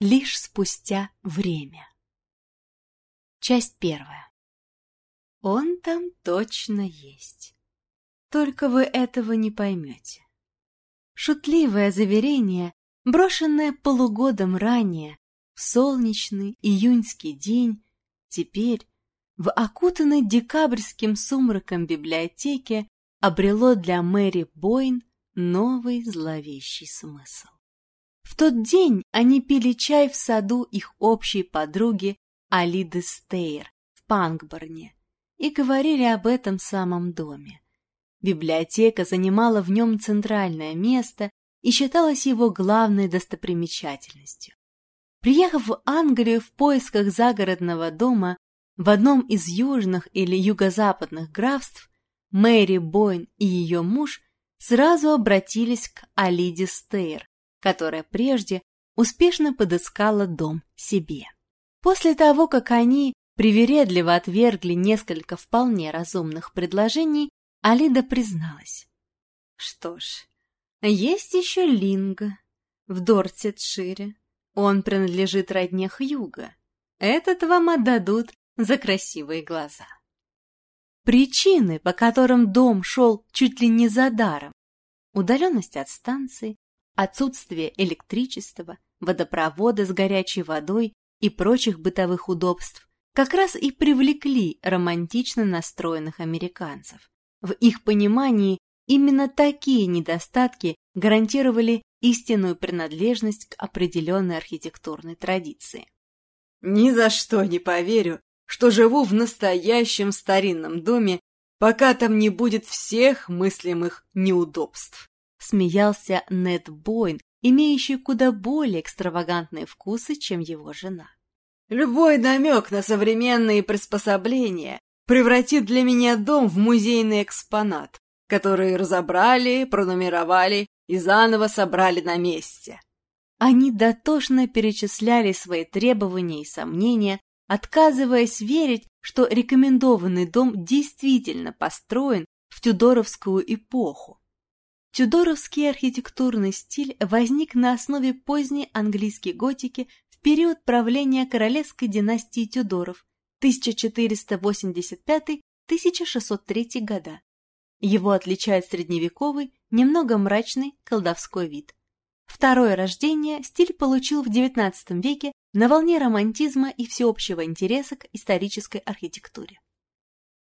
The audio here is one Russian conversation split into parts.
лишь спустя время. Часть первая. Он там точно есть. Только вы этого не поймете. Шутливое заверение, брошенное полугодом ранее, в солнечный июньский день, теперь, в окутанной декабрьским сумраком библиотеке, обрело для Мэри Бойн новый зловещий смысл. В тот день они пили чай в саду их общей подруги Алиды Стейр в Панкборне и говорили об этом самом доме. Библиотека занимала в нем центральное место и считалась его главной достопримечательностью. Приехав в Англию в поисках загородного дома в одном из южных или юго-западных графств, Мэри Бойн и ее муж сразу обратились к Алиде Стейр, которая прежде успешно подыскала дом себе. После того, как они привередливо отвергли несколько вполне разумных предложений, Алида призналась. Что ж, есть еще Линга в Дортсетшире. Он принадлежит родне Хьюга. Этот вам отдадут за красивые глаза. Причины, по которым дом шел чуть ли не за даром, удаленность от станции, отсутствие электричества, водопровода с горячей водой и прочих бытовых удобств как раз и привлекли романтично настроенных американцев. В их понимании именно такие недостатки гарантировали истинную принадлежность к определенной архитектурной традиции. «Ни за что не поверю, что живу в настоящем старинном доме, пока там не будет всех мыслимых неудобств», смеялся Нед Бойн, имеющий куда более экстравагантные вкусы, чем его жена. «Любой намек на современные приспособления превратит для меня дом в музейный экспонат, который разобрали, пронумеровали и заново собрали на месте». Они дотошно перечисляли свои требования и сомнения, отказываясь верить, что рекомендованный дом действительно построен в тюдоровскую эпоху. Тюдоровский архитектурный стиль возник на основе поздней английской готики в период правления королевской династии Тюдоров 1485-1603 года. Его отличает средневековый, немного мрачный колдовской вид. Второе рождение стиль получил в XIX веке на волне романтизма и всеобщего интереса к исторической архитектуре.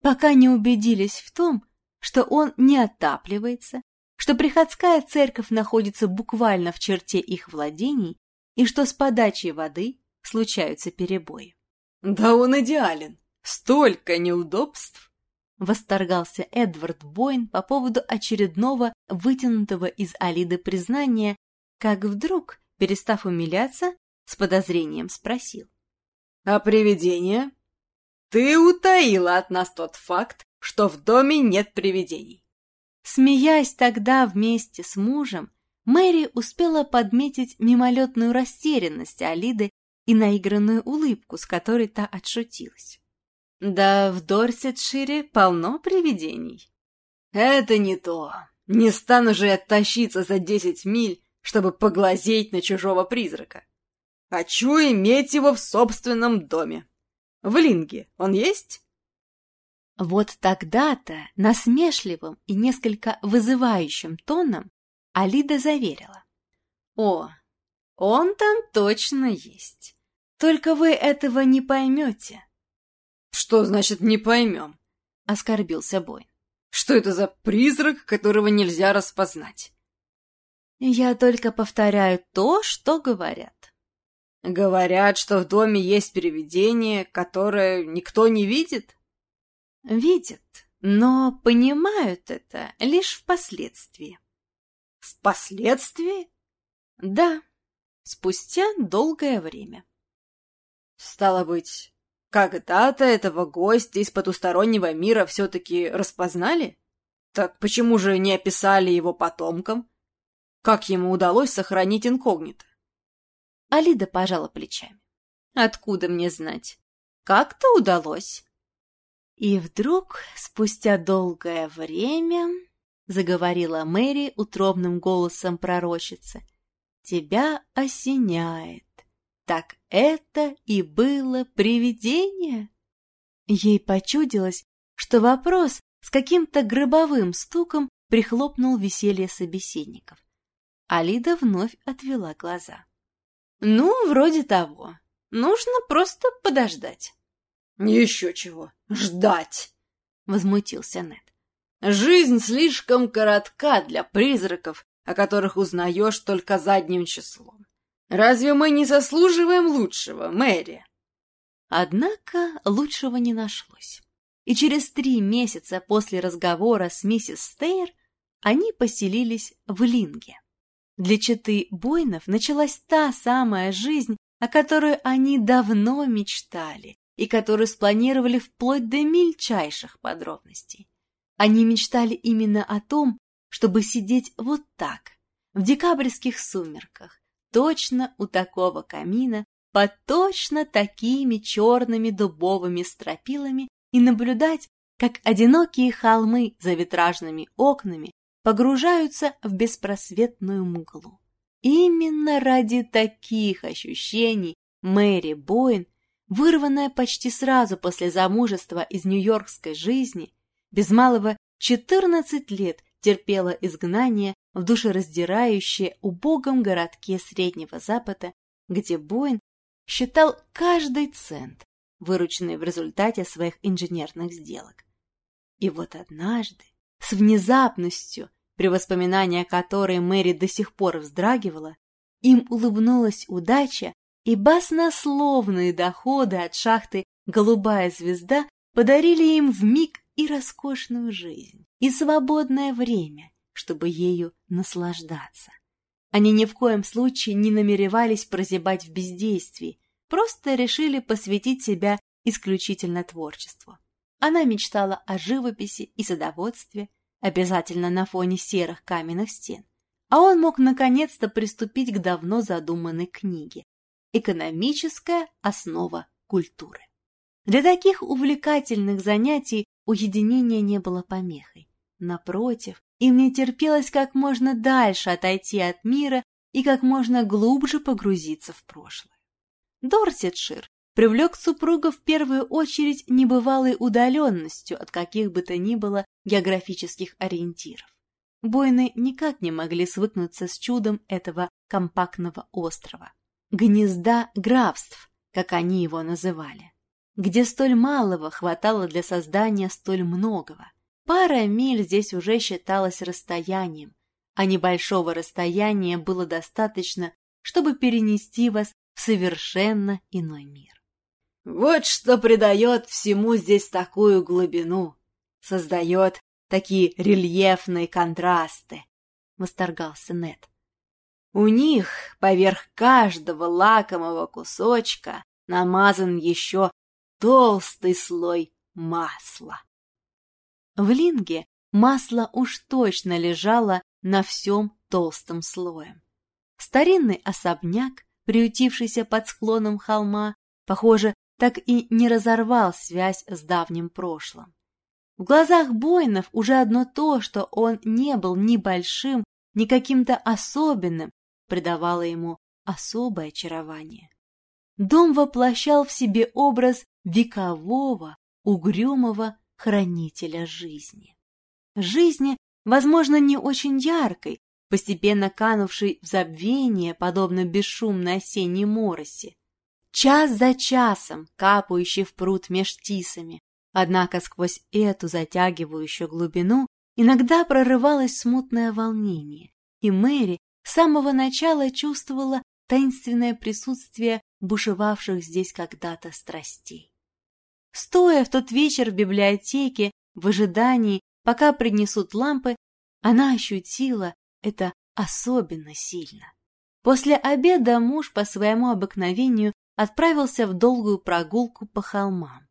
Пока не убедились в том, что он не отапливается, что приходская церковь находится буквально в черте их владений и что с подачей воды случаются перебои. «Да он идеален! Столько неудобств!» Восторгался Эдвард Бойн по поводу очередного вытянутого из Алиды признания, как вдруг, перестав умиляться, с подозрением спросил. «А привидения?» «Ты утаила от нас тот факт, что в доме нет привидений. Смеясь тогда вместе с мужем, Мэри успела подметить мимолетную растерянность Алиды и наигранную улыбку, с которой та отшутилась. «Да в Дорсетшире полно привидений». «Это не то. Не стану же я тащиться за десять миль, чтобы поглазеть на чужого призрака. Хочу иметь его в собственном доме. В Линге он есть?» Вот тогда-то насмешливым и несколько вызывающим тоном Алида заверила. «О, он там точно есть. Только вы этого не поймете». «Что значит «не поймем»?» — оскорбился Бойн. «Что это за призрак, которого нельзя распознать?» «Я только повторяю то, что говорят». «Говорят, что в доме есть привидение, которое никто не видит?» Видят, но понимают это лишь впоследствии. Впоследствии? Да, спустя долгое время. Стало быть, когда-то этого гостя из потустороннего мира все-таки распознали? Так почему же не описали его потомкам? Как ему удалось сохранить инкогнито? Алида пожала плечами. Откуда мне знать? Как-то удалось. И вдруг, спустя долгое время, заговорила Мэри утробным голосом пророчицы, тебя осеняет. Так это и было привидение? Ей почудилось, что вопрос с каким-то гробовым стуком прихлопнул веселье собеседников. Алида вновь отвела глаза. «Ну, вроде того. Нужно просто подождать». «Еще чего. Ждать!» — возмутился Нед. «Жизнь слишком коротка для призраков, о которых узнаешь только задним числом. Разве мы не заслуживаем лучшего, Мэри?» Однако лучшего не нашлось. И через три месяца после разговора с миссис Стейр они поселились в Линге. Для четы Бойнов началась та самая жизнь, о которой они давно мечтали, и которую спланировали вплоть до мельчайших подробностей. Они мечтали именно о том, чтобы сидеть вот так, в декабрьских сумерках, точно у такого камина, под точно такими черными дубовыми стропилами и наблюдать, как одинокие холмы за витражными окнами погружаются в беспросветную мглу. Именно ради таких ощущений Мэри Боин вырванная почти сразу после замужества из нью-йоркской жизни, без малого 14 лет терпела изгнание в душераздирающее убогом городке Среднего Запада, где Боин считал каждый цент, вырученный в результате своих инженерных сделок. И вот однажды, с внезапностью, при воспоминании о которой Мэри до сих пор вздрагивала, им улыбнулась удача и баснословные доходы от шахты «Голубая звезда» подарили им в миг и роскошную жизнь, и свободное время, чтобы ею наслаждаться. Они ни в коем случае не намеревались прозябать в бездействии, просто решили посвятить себя исключительно творчеству. Она мечтала о живописи и садоводстве, обязательно на фоне серых каменных стен, а он мог наконец-то приступить к давно задуманной книге экономическая основа культуры. Для таких увлекательных занятий уединение не было помехой. Напротив, им не терпелось как можно дальше отойти от мира и как можно глубже погрузиться в прошлое. Дорсетшир привлек супруга в первую очередь небывалой удаленностью от каких бы то ни было географических ориентиров. Бойны никак не могли свыкнуться с чудом этого компактного острова гнезда графств, как они его называли, где столь малого хватало для создания столь многого. Пара миль здесь уже считалась расстоянием, а небольшого расстояния было достаточно, чтобы перенести вас в совершенно иной мир. Вот что придает всему здесь такую глубину, создает такие рельефные контрасты, — восторгался Нед. У них поверх каждого лакомого кусочка намазан еще толстый слой масла. В линге масло уж точно лежало на всем толстом слоем. Старинный особняк, приютившийся под склоном холма, похоже, так и не разорвал связь с давним прошлым. В глазах Бойнов уже одно то, что он не был ни большим, ни каким-то особенным, придавало ему особое очарование. Дом воплощал в себе образ векового, угрюмого хранителя жизни. Жизни, возможно, не очень яркой, постепенно канувшей в забвение, подобно бесшумной осенней мороси. Час за часом, капающий в пруд меж тисами, однако сквозь эту затягивающую глубину иногда прорывалось смутное волнение, и Мэри с самого начала чувствовала таинственное присутствие бушевавших здесь когда-то страстей. Стоя в тот вечер в библиотеке, в ожидании, пока принесут лампы, она ощутила это особенно сильно. После обеда муж по своему обыкновению отправился в долгую прогулку по холмам.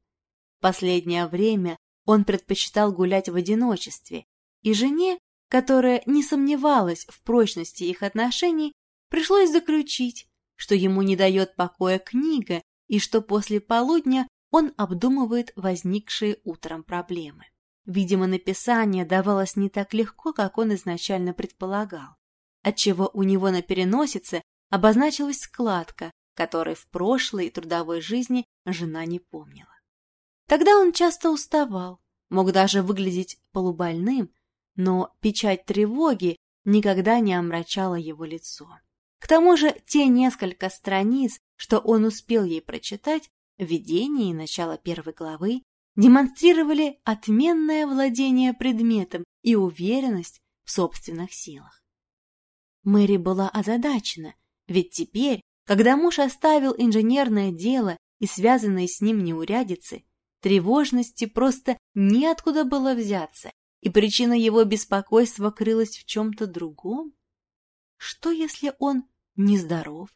Последнее время он предпочитал гулять в одиночестве, и жене которая не сомневалась в прочности их отношений, пришлось заключить, что ему не дает покоя книга и что после полудня он обдумывает возникшие утром проблемы. Видимо, написание давалось не так легко, как он изначально предполагал, отчего у него на переносице обозначилась складка, который в прошлой трудовой жизни жена не помнила. Тогда он часто уставал, мог даже выглядеть полубольным, но печать тревоги никогда не омрачала его лицо. К тому же те несколько страниц, что он успел ей прочитать, введение и начало первой главы, демонстрировали отменное владение предметом и уверенность в собственных силах. Мэри была озадачена, ведь теперь, когда муж оставил инженерное дело и связанные с ним неурядицы, тревожности просто неоткуда было взяться, и причина его беспокойства крылась в чем-то другом? Что, если он нездоров?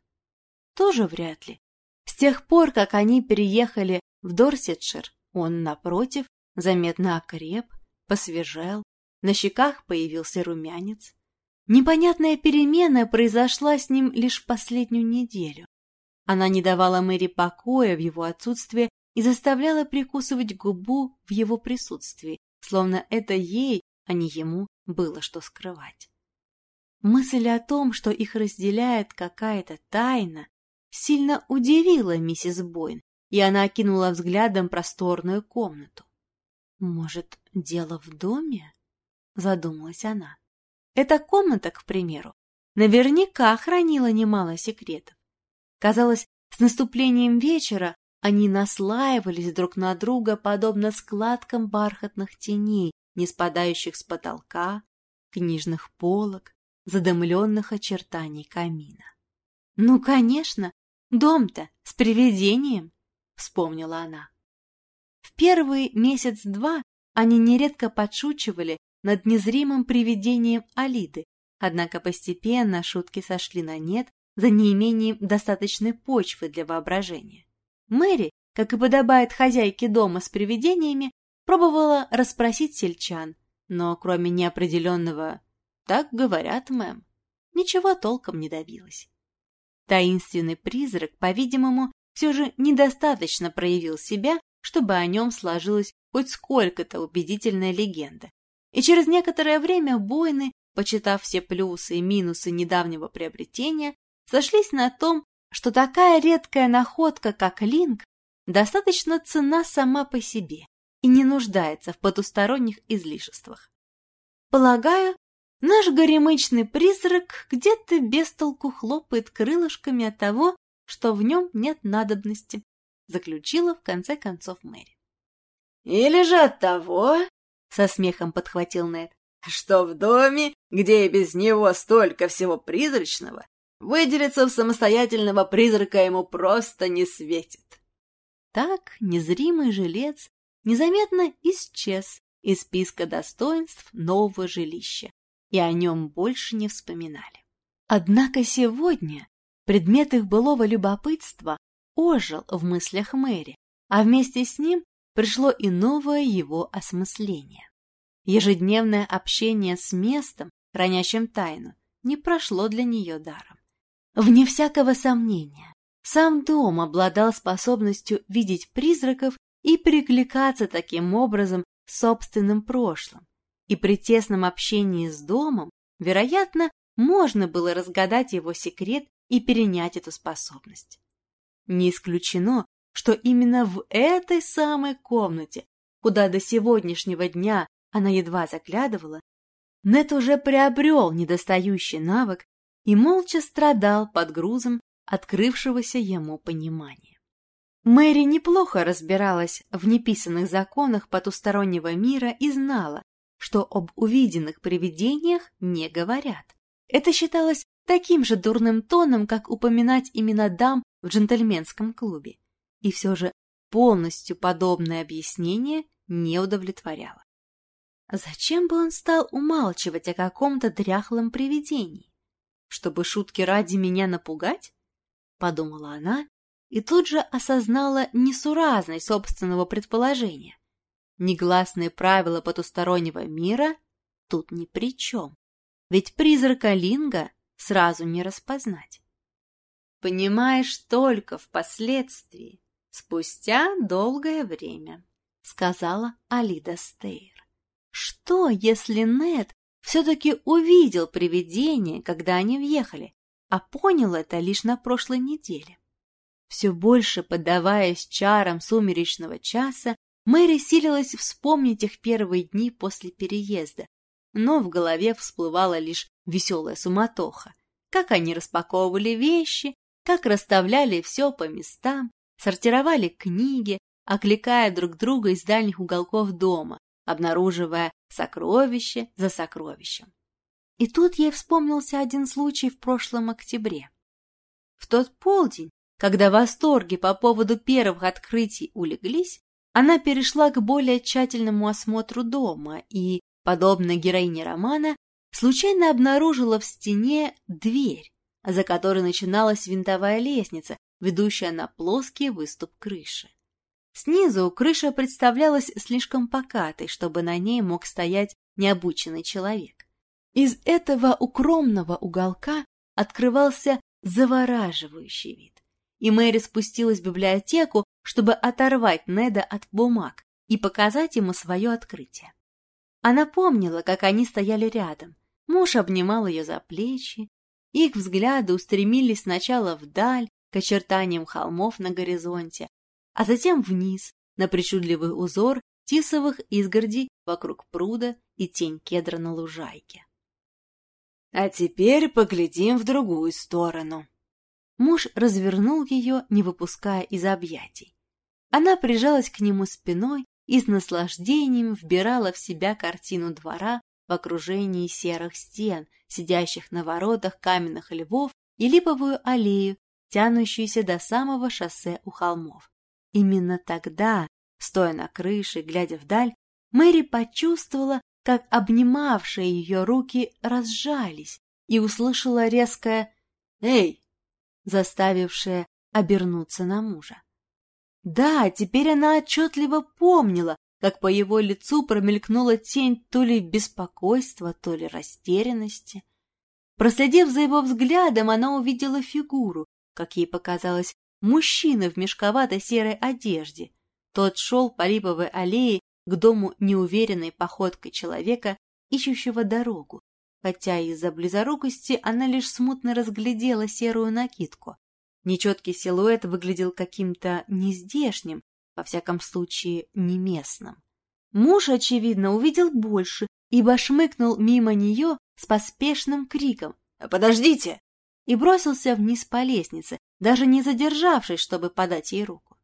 Тоже вряд ли. С тех пор, как они переехали в Дорсетшир, он, напротив, заметно окреп, посвежел, на щеках появился румянец. Непонятная перемена произошла с ним лишь в последнюю неделю. Она не давала Мэри покоя в его отсутствие и заставляла прикусывать губу в его присутствии, словно это ей, а не ему, было что скрывать. Мысль о том, что их разделяет какая-то тайна, сильно удивила миссис Бойн, и она окинула взглядом просторную комнату. «Может, дело в доме?» — задумалась она. Эта комната, к примеру, наверняка хранила немало секретов. Казалось, с наступлением вечера они наслаивались друг на друга, подобно складкам бархатных теней, не спадающих с потолка, книжных полок, задымленных очертаний камина. «Ну, конечно, дом-то с привидением», — вспомнила она. В первый месяц-два они нередко подшучивали над незримым привидением Алиды, однако постепенно шутки сошли на нет за неимением достаточной почвы для воображения. Мэри, как и подобает хозяйке дома с привидениями, пробовала расспросить сельчан, но кроме неопределенного «так говорят, мэм», ничего толком не добилась. Таинственный призрак, по-видимому, все же недостаточно проявил себя, чтобы о нем сложилась хоть сколько-то убедительная легенда. И через некоторое время бойны, почитав все плюсы и минусы недавнего приобретения, сошлись на том, что такая редкая находка, как линк, достаточно цена сама по себе и не нуждается в потусторонних излишествах. Полагаю, наш горемычный призрак где-то без толку хлопает крылышками от того, что в нем нет надобности, заключила в конце концов Мэри. Или же от того, со смехом подхватил Нед, что в доме, где и без него столько всего призрачного, Выделиться в самостоятельного призрака ему просто не светит. Так незримый жилец незаметно исчез из списка достоинств нового жилища, и о нем больше не вспоминали. Однако сегодня предмет их былого любопытства ожил в мыслях Мэри, а вместе с ним пришло и новое его осмысление. Ежедневное общение с местом, хранящим тайну, не прошло для нее даром. Вне всякого сомнения, сам дом обладал способностью видеть призраков и перекликаться таким образом с собственным прошлым. И при тесном общении с домом, вероятно, можно было разгадать его секрет и перенять эту способность. Не исключено, что именно в этой самой комнате, куда до сегодняшнего дня она едва заглядывала, Нет уже приобрел недостающий навык и молча страдал под грузом открывшегося ему понимания. Мэри неплохо разбиралась в неписанных законах потустороннего мира и знала, что об увиденных привидениях не говорят. Это считалось таким же дурным тоном, как упоминать имена дам в джентльменском клубе. И все же полностью подобное объяснение не удовлетворяло. Зачем бы он стал умалчивать о каком-то дряхлом привидении? Чтобы шутки ради меня напугать? Подумала она и тут же осознала несуразность собственного предположения. Негласные правила потустороннего мира тут ни при чем, ведь призрака Линга сразу не распознать. Понимаешь только впоследствии, спустя долгое время, сказала Алида Стейр. Что, если Нед все-таки увидел привидение, когда они въехали, а понял это лишь на прошлой неделе. Все больше поддаваясь чарам сумеречного часа, Мэри силилась вспомнить их первые дни после переезда, но в голове всплывала лишь веселая суматоха. Как они распаковывали вещи, как расставляли все по местам, сортировали книги, окликая друг друга из дальних уголков дома, обнаруживая сокровище за сокровищем. И тут ей вспомнился один случай в прошлом октябре. В тот полдень, когда восторги по поводу первых открытий улеглись, она перешла к более тщательному осмотру дома и, подобно героине романа, случайно обнаружила в стене дверь, за которой начиналась винтовая лестница, ведущая на плоский выступ крыши. Снизу крыша представлялась слишком покатой, чтобы на ней мог стоять необученный человек. Из этого укромного уголка открывался завораживающий вид. И Мэри спустилась в библиотеку, чтобы оторвать Неда от бумаг и показать ему свое открытие. Она помнила, как они стояли рядом. Муж обнимал ее за плечи. Их взгляды устремились сначала вдаль, к очертаниям холмов на горизонте, а затем вниз, на причудливый узор тисовых изгородей вокруг пруда и тень кедра на лужайке. «А теперь поглядим в другую сторону». Муж развернул ее, не выпуская из объятий. Она прижалась к нему спиной и с наслаждением вбирала в себя картину двора в окружении серых стен, сидящих на воротах каменных львов и липовую аллею, тянущуюся до самого шоссе у холмов. Именно тогда, стоя на крыше, глядя вдаль, Мэри почувствовала, как обнимавшие ее руки разжались и услышала резкое «Эй!», заставившее обернуться на мужа. Да, теперь она отчетливо помнила, как по его лицу промелькнула тень то ли беспокойства, то ли растерянности. Проследив за его взглядом, она увидела фигуру, как ей показалось, мужчина в мешковатой серой одежде. Тот шел по липовой аллее к дому неуверенной походкой человека, ищущего дорогу, хотя из-за близорукости она лишь смутно разглядела серую накидку. Нечеткий силуэт выглядел каким-то нездешним, во всяком случае, не местным. Муж, очевидно, увидел больше, ибо шмыкнул мимо нее с поспешным криком «Подождите!» и бросился вниз по лестнице, даже не задержавшись, чтобы подать ей руку.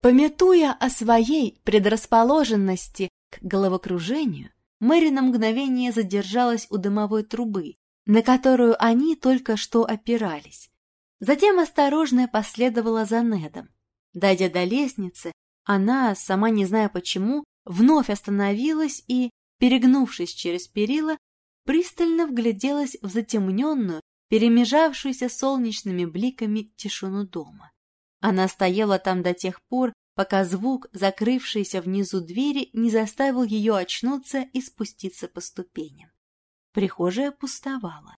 Пометуя о своей предрасположенности к головокружению, Мэри на мгновение задержалась у дымовой трубы, на которую они только что опирались. Затем осторожно последовала за Недом. Дойдя до лестницы, она, сама не зная почему, вновь остановилась и, перегнувшись через перила, пристально вгляделась в затемненную, перемежавшуюся солнечными бликами тишину дома. Она стояла там до тех пор, пока звук, закрывшийся внизу двери, не заставил ее очнуться и спуститься по ступеням. Прихожая пустовала.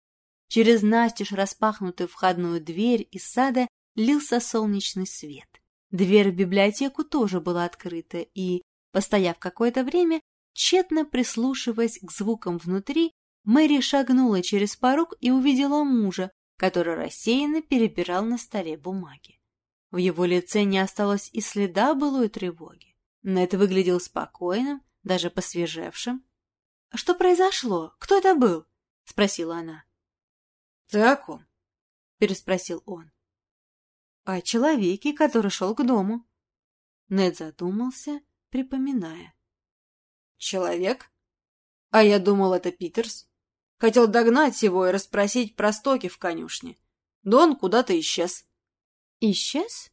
Через настежь распахнутую входную дверь из сада лился солнечный свет. Дверь в библиотеку тоже была открыта, и, постояв какое-то время, тщетно прислушиваясь к звукам внутри, Мэри шагнула через порог и увидела мужа, который рассеянно перебирал на столе бумаги. В его лице не осталось и следа былой тревоги. Нед выглядел спокойным, даже посвежевшим. — Что произошло? Кто это был? — спросила она. — Ты о ком? — переспросил он. — О человеке, который шел к дому. Нед задумался, припоминая. — Человек? А я думал, это Питерс. Хотел догнать его и расспросить про стоки в конюшне. Да он куда-то исчез. Исчез?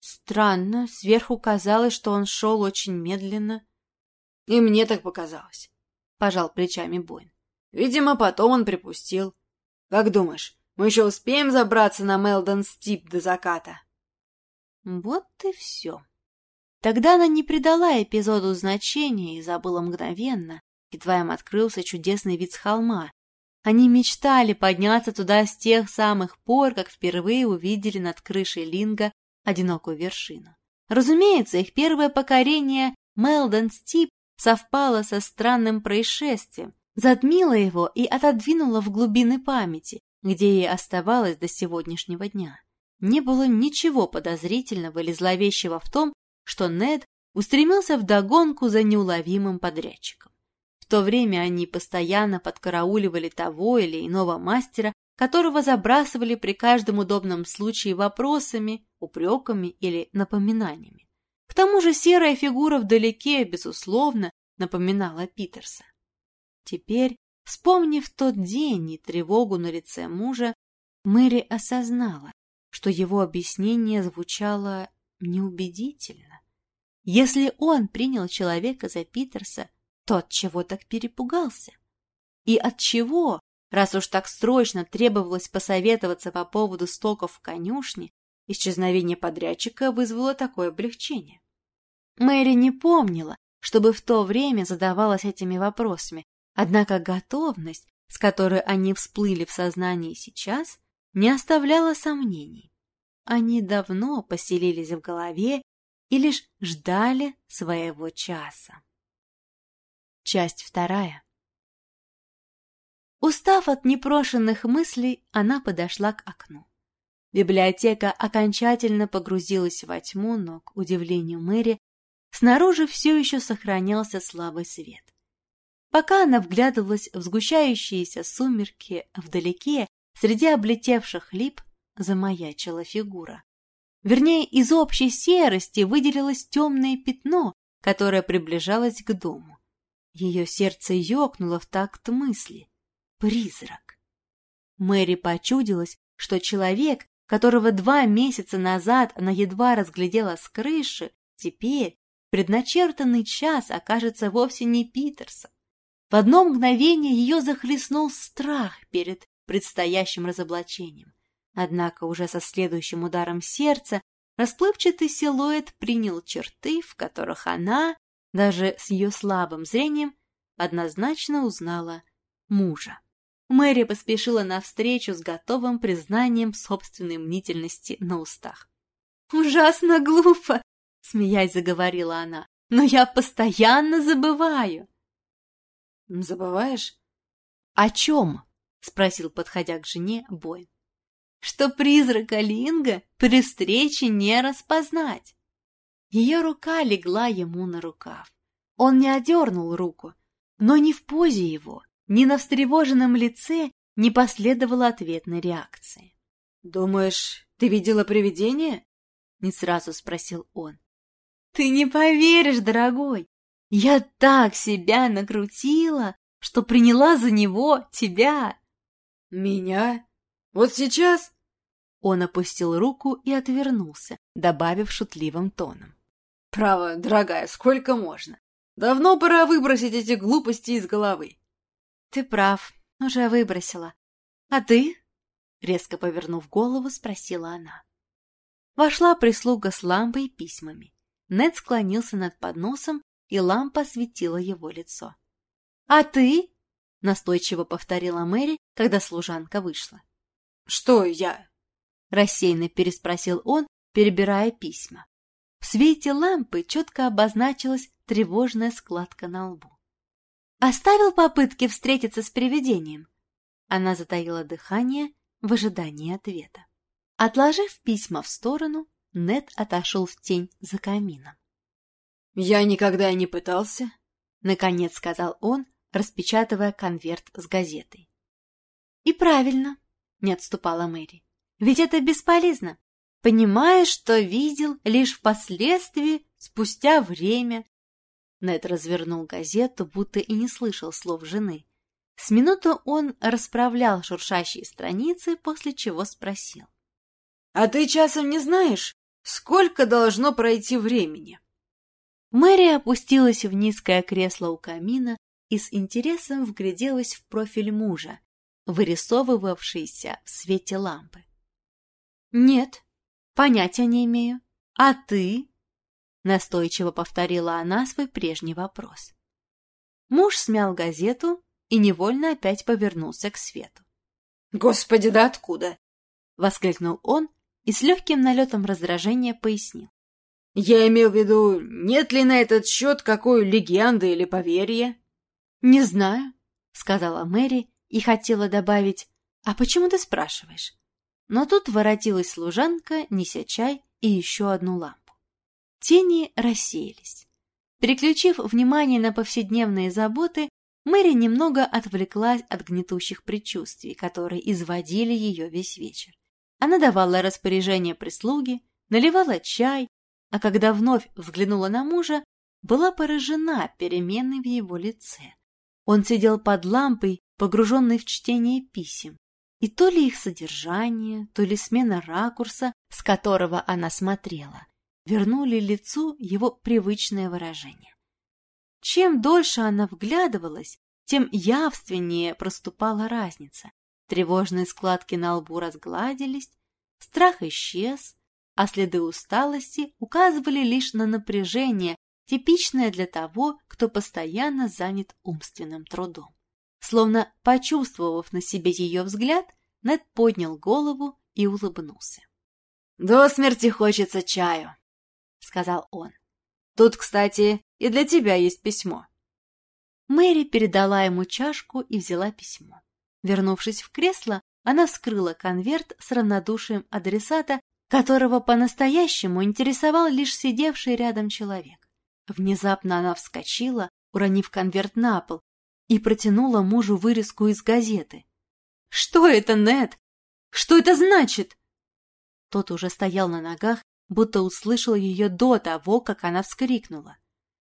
Странно, сверху казалось, что он шел очень медленно. И мне так показалось. Пожал плечами Бойн. Видимо, потом он припустил. Как думаешь, мы еще успеем забраться на Мелдон Стип до заката? Вот и все. Тогда она не придала эпизоду значения и забыла мгновенно, Едва им открылся чудесный вид с холма. Они мечтали подняться туда с тех самых пор, как впервые увидели над крышей Линга одинокую вершину. Разумеется, их первое покорение Мелдон Стип совпало со странным происшествием, затмило его и отодвинуло в глубины памяти, где ей оставалось до сегодняшнего дня. Не было ничего подозрительного или зловещего в том, что Нед устремился в догонку за неуловимым подрядчиком. В то время они постоянно подкарауливали того или иного мастера, которого забрасывали при каждом удобном случае вопросами, упреками или напоминаниями. К тому же серая фигура вдалеке, безусловно, напоминала Питерса. Теперь, вспомнив тот день и тревогу на лице мужа, Мэри осознала, что его объяснение звучало неубедительно. Если он принял человека за Питерса, то от чего так перепугался? И от чего, раз уж так срочно требовалось посоветоваться по поводу стоков в конюшне, исчезновение подрядчика вызвало такое облегчение? Мэри не помнила, чтобы в то время задавалась этими вопросами, однако готовность, с которой они всплыли в сознании сейчас, не оставляла сомнений. Они давно поселились в голове и лишь ждали своего часа. Часть вторая. Устав от непрошенных мыслей, она подошла к окну. Библиотека окончательно погрузилась во тьму, но, к удивлению Мэри, снаружи все еще сохранялся слабый свет. Пока она вглядывалась в сгущающиеся сумерки вдалеке, среди облетевших лип замаячила фигура. Вернее, из общей серости выделилось темное пятно, которое приближалось к дому. Ее сердце ёкнуло в такт мысли. Призрак. Мэри почудилась, что человек, которого два месяца назад она едва разглядела с крыши, теперь, предначертанный час, окажется вовсе не Питерсом. В одно мгновение ее захлестнул страх перед предстоящим разоблачением. Однако уже со следующим ударом сердца расплывчатый силуэт принял черты, в которых она, даже с ее слабым зрением, однозначно узнала мужа. Мэри поспешила навстречу с готовым признанием собственной мнительности на устах. «Ужасно глупо!» — смеясь заговорила она. «Но я постоянно забываю!» «Забываешь?» «О чем?» — спросил, подходя к жене, Бой что призрака Линга при встрече не распознать. Ее рука легла ему на рукав. Он не одернул руку, но ни в позе его, ни на встревоженном лице не последовало ответной реакции. «Думаешь, ты видела привидение?» — не сразу спросил он. «Ты не поверишь, дорогой! Я так себя накрутила, что приняла за него тебя!» «Меня? Вот сейчас?» Он опустил руку и отвернулся, добавив шутливым тоном. «Право, дорогая, сколько можно? Давно пора выбросить эти глупости из головы». «Ты прав, уже выбросила. А ты?» Резко повернув голову, спросила она. Вошла прислуга с лампой и письмами. Нед склонился над подносом, и лампа осветила его лицо. «А ты?» — настойчиво повторила Мэри, когда служанка вышла. «Что я?» рассеянно переспросил он, перебирая письма. Свете лампы четко обозначилась тревожная складка на лбу. «Оставил попытки встретиться с привидением?» Она затаила дыхание в ожидании ответа. Отложив письма в сторону, Нед отошел в тень за камином. «Я никогда и не пытался», — наконец сказал он, распечатывая конверт с газетой. «И правильно», — не отступала Мэри. Ведь это бесполезно. Понимаешь, что видел лишь впоследствии, спустя время. Нед развернул газету, будто и не слышал слов жены. С минуту он расправлял шуршащие страницы, после чего спросил. — А ты часом не знаешь, сколько должно пройти времени? Мэри опустилась в низкое кресло у камина и с интересом вгляделась в профиль мужа, вырисовывавшийся в свете лампы. «Нет, понятия не имею. А ты?» Настойчиво повторила она свой прежний вопрос. Муж смял газету и невольно опять повернулся к свету. «Господи, да откуда?» — воскликнул он и с легким налетом раздражения пояснил. «Я имел в виду, нет ли на этот счет какой легенды или поверья?» «Не знаю», — сказала Мэри и хотела добавить, «А почему ты спрашиваешь?» Но тут воротилась служанка, неся чай и еще одну лампу. Тени рассеялись. Переключив внимание на повседневные заботы, Мэри немного отвлеклась от гнетущих предчувствий, которые изводили ее весь вечер. Она давала распоряжение прислуги, наливала чай, а когда вновь взглянула на мужа, была поражена переменой в его лице. Он сидел под лампой, погруженный в чтение писем, и то ли их содержание, то ли смена ракурса, с которого она смотрела, вернули лицу его привычное выражение. Чем дольше она вглядывалась, тем явственнее проступала разница. Тревожные складки на лбу разгладились, страх исчез, а следы усталости указывали лишь на напряжение, типичное для того, кто постоянно занят умственным трудом. Словно почувствовав на себе ее взгляд, Нед поднял голову и улыбнулся. «До смерти хочется чаю», — сказал он. «Тут, кстати, и для тебя есть письмо». Мэри передала ему чашку и взяла письмо. Вернувшись в кресло, она вскрыла конверт с равнодушием адресата, которого по-настоящему интересовал лишь сидевший рядом человек. Внезапно она вскочила, уронив конверт на пол, и протянула мужу вырезку из газеты. «Что это, Нед? Что это значит?» Тот уже стоял на ногах, будто услышал ее до того, как она вскрикнула.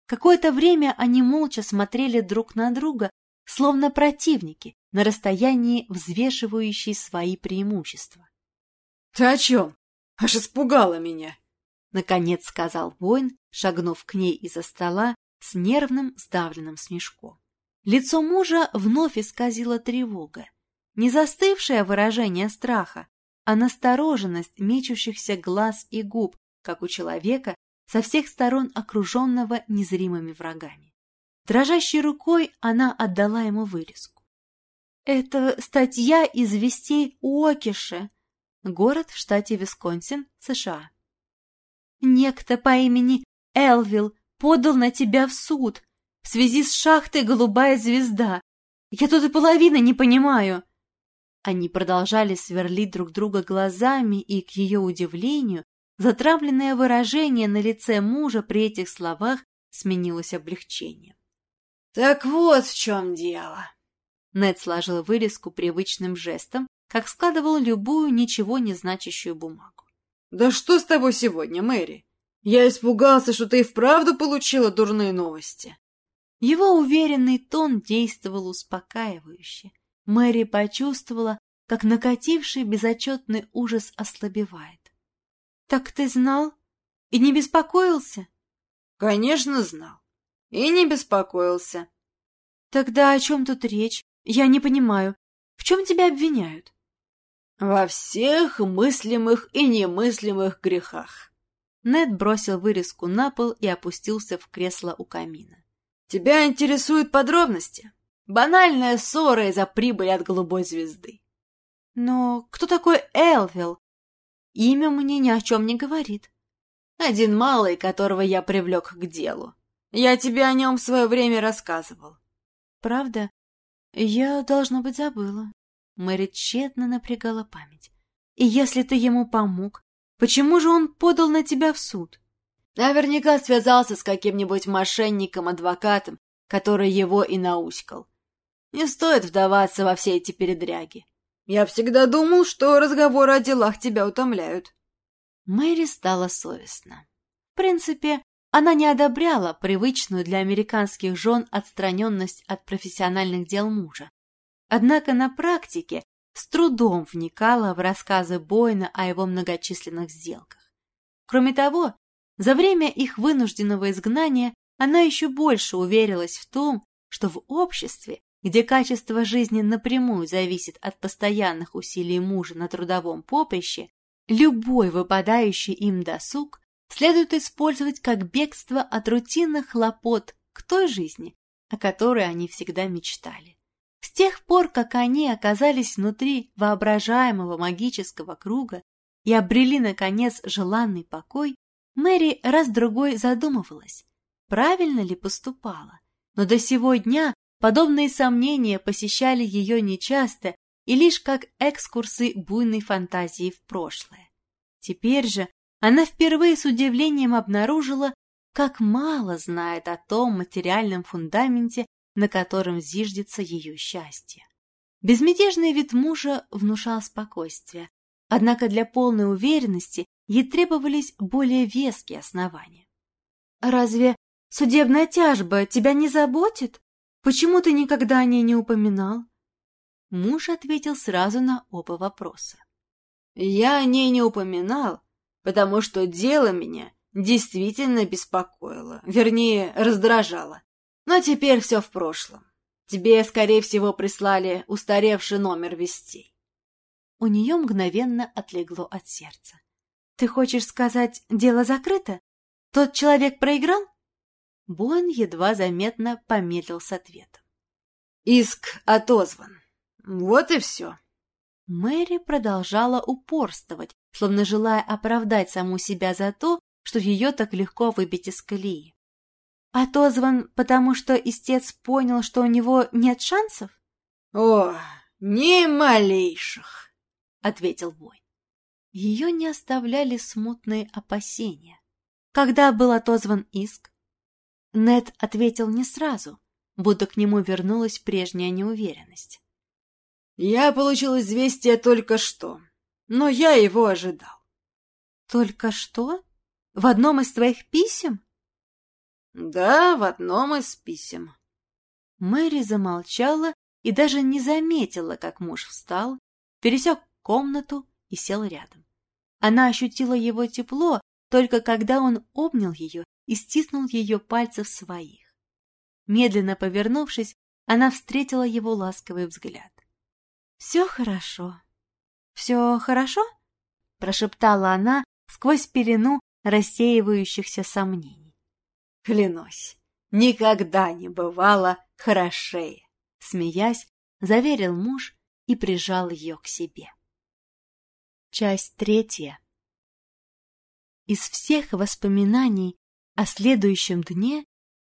Какое-то время они молча смотрели друг на друга, словно противники, на расстоянии взвешивающие свои преимущества. — Ты о чем? Аж испугала меня! — наконец сказал воин, шагнув к ней из-за стола с нервным сдавленным смешком. Лицо мужа вновь исказило тревога. Не застывшее выражение страха, а настороженность мечущихся глаз и губ, как у человека, со всех сторон окруженного незримыми врагами. Дрожащей рукой она отдала ему вырезку. «Это статья из вестей Уокише, город в штате Висконсин, США. Некто по имени Элвилл подал на тебя в суд в связи с шахтой «Голубая звезда». Я тут и половины не понимаю. Они продолжали сверлить друг друга глазами, и, к ее удивлению, затравленное выражение на лице мужа при этих словах сменилось облегчением. «Так вот в чем дело!» Нед сложил вырезку привычным жестом, как складывал любую ничего не значащую бумагу. «Да что с тобой сегодня, Мэри? Я испугался, что ты и вправду получила дурные новости». Его уверенный тон действовал успокаивающе. Мэри почувствовала, как накативший безотчетный ужас ослабевает. — Так ты знал? И не беспокоился? — Конечно, знал. И не беспокоился. — Тогда о чем тут речь? Я не понимаю. В чем тебя обвиняют? — Во всех мыслимых и немыслимых грехах. Нед бросил вырезку на пол и опустился в кресло у камина. — Тебя интересуют подробности? Банальная ссора из-за прибыли от голубой звезды. Но кто такой Элвилл? Имя мне ни о чем не говорит. Один малый, которого я привлек к делу. Я тебе о нем в свое время рассказывал. Правда? Я, должно быть, забыла. Мэри тщетно напрягала память. И если ты ему помог, почему же он подал на тебя в суд? Наверняка связался с каким-нибудь мошенником-адвокатом, который его и науськал. Не стоит вдаваться во все эти передряги. Я всегда думал, что разговоры о делах тебя утомляют. Мэри стало совестно. В принципе, она не одобряла привычную для американских жен отстраненность от профессиональных дел мужа. Однако на практике с трудом вникала в рассказы Бойна о его многочисленных сделках. Кроме того, за время их вынужденного изгнания она еще больше уверилась в том, что в обществе где качество жизни напрямую зависит от постоянных усилий мужа на трудовом поприще, любой выпадающий им досуг следует использовать как бегство от рутинных хлопот к той жизни, о которой они всегда мечтали. С тех пор, как они оказались внутри воображаемого магического круга и обрели, наконец, желанный покой, Мэри раз-другой задумывалась, правильно ли поступала. Но до сего дня Подобные сомнения посещали ее нечасто, и лишь как экскурсы буйной фантазии в прошлое. Теперь же она впервые с удивлением обнаружила, как мало знает о том материальном фундаменте, на котором зиждется ее счастье. Безмятежный вид мужа внушал спокойствие, однако для полной уверенности ей требовались более веские основания. «Разве судебная тяжба тебя не заботит? Почему ты никогда о ней не упоминал?» Муж ответил сразу на оба вопроса. «Я о ней не упоминал, потому что дело меня действительно беспокоило, вернее, раздражало. Но теперь все в прошлом. Тебе, скорее всего, прислали устаревший номер вестей. У нее мгновенно отлегло от сердца. Ты хочешь сказать, дело закрыто? Тот человек проиграл? Бон едва заметно помедлил с ответом. Иск отозван. Вот и все. Мэри продолжала упорствовать, словно желая оправдать саму себя за то, что ее так легко выбить из колеи. Отозван, потому что истец понял, что у него нет шансов? — О, ни малейших, — ответил Бой. Ее не оставляли смутные опасения. Когда был отозван иск? Нед ответил не сразу, будто к нему вернулась прежняя неуверенность. «Я получил известие только что, но я его ожидал». «Только что? В одном из твоих писем?» Да, в одном из писем. Мэри замолчала и даже не заметила, как муж встал, пересек комнату и сел рядом. Она ощутила его тепло, только когда он обнял ее и стиснул ее пальцы своих. Медленно повернувшись, она встретила его ласковый взгляд. «Все хорошо. Все хорошо?» — прошептала она сквозь пелену рассеивающихся сомнений. Клянусь, никогда не бывало хорошее, смеясь, заверил муж и прижал ее к себе. Часть третья. Из всех воспоминаний о следующем дне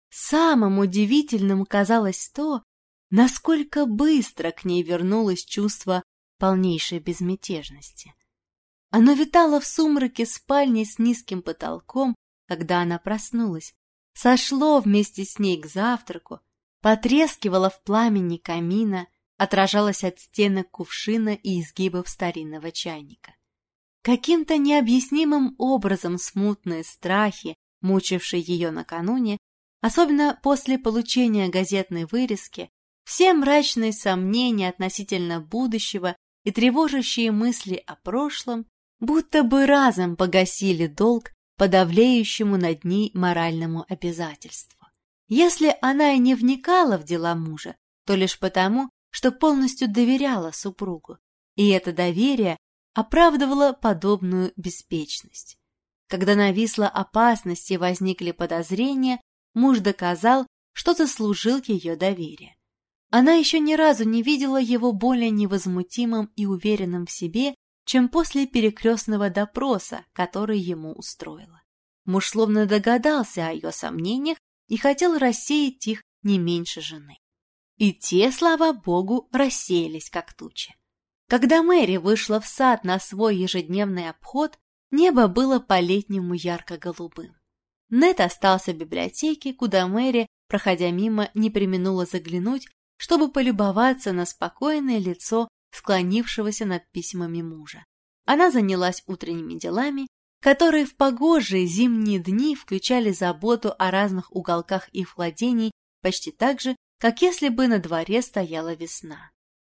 самым удивительным казалось то, насколько быстро к ней вернулось чувство полнейшей безмятежности. Оно витало в сумраке спальни с низким потолком, когда она проснулась, сошло вместе с ней к завтраку, потрескивало в пламени камина, отражалось от стенок кувшина и изгибов старинного чайника. Каким-то необъяснимым образом смутные страхи, мучившие ее накануне, особенно после получения газетной вырезки, все мрачные сомнения относительно будущего и тревожащие мысли о прошлом, будто бы разом погасили долг, подавляющему над ней моральному обязательству. Если она и не вникала в дела мужа, то лишь потому, что полностью доверяла супругу, и это доверие оправдывало подобную беспечность. Когда нависла опасность и возникли подозрения, муж доказал, что заслужил ее доверие. Она еще ни разу не видела его более невозмутимым и уверенным в себе, чем после перекрестного допроса, который ему устроила. Муж словно догадался о ее сомнениях и хотел рассеять их не меньше жены. И те, слава богу, рассеялись как тучи. Когда Мэри вышла в сад на свой ежедневный обход, небо было по-летнему ярко-голубым. Нет остался в библиотеке, куда Мэри, проходя мимо, не применула заглянуть, чтобы полюбоваться на спокойное лицо склонившегося над письмами мужа. Она занялась утренними делами, которые в погожие зимние дни включали заботу о разных уголках их владений почти так же, как если бы на дворе стояла весна.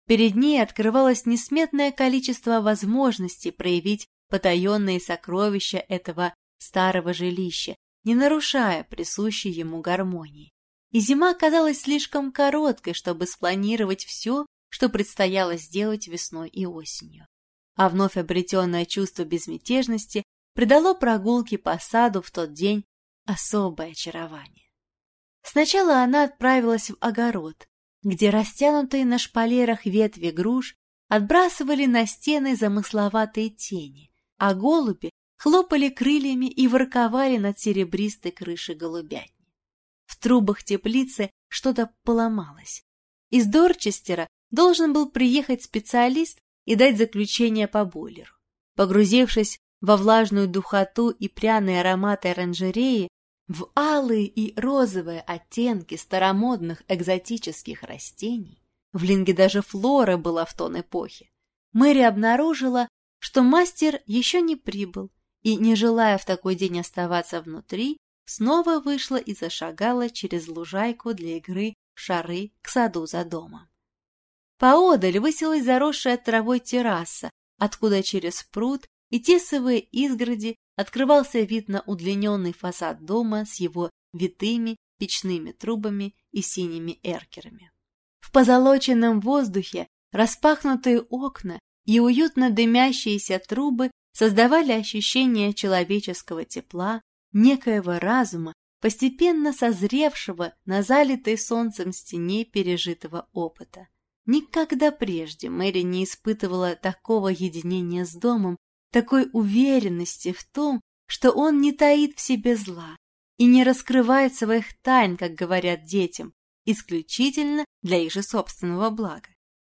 Перед ней открывалось несметное количество возможностей проявить потаенные сокровища этого старого жилища, не нарушая присущей ему гармонии. И зима казалась слишком короткой, чтобы спланировать все, что предстояло сделать весной и осенью. А вновь обретенное чувство безмятежности придало прогулке по саду в тот день особое очарование. Сначала она отправилась в огород, где растянутые на шпалерах ветви груш отбрасывали на стены замысловатые тени, а голуби хлопали крыльями и ворковали над серебристой крышей голубятни. В трубах теплицы что-то поломалось. Из Дорчестера должен был приехать специалист и дать заключение по бойлеру. Погрузившись во влажную духоту и пряные ароматы оранжереи, в алые и розовые оттенки старомодных экзотических растений, в Линге даже флора была в тон эпохи, Мэри обнаружила, что мастер еще не прибыл и, не желая в такой день оставаться внутри, снова вышла и зашагала через лужайку для игры в шары к саду за домом. Поодаль высилась заросшая травой терраса, откуда через пруд и тесовые изгороди открывался вид на удлиненный фасад дома с его витыми печными трубами и синими эркерами. В позолоченном воздухе распахнутые окна и уютно дымящиеся трубы создавали ощущение человеческого тепла, некоего разума, постепенно созревшего на залитой солнцем стене пережитого опыта. Никогда прежде Мэри не испытывала такого единения с домом, такой уверенности в том, что он не таит в себе зла и не раскрывает своих тайн, как говорят детям, исключительно для их же собственного блага.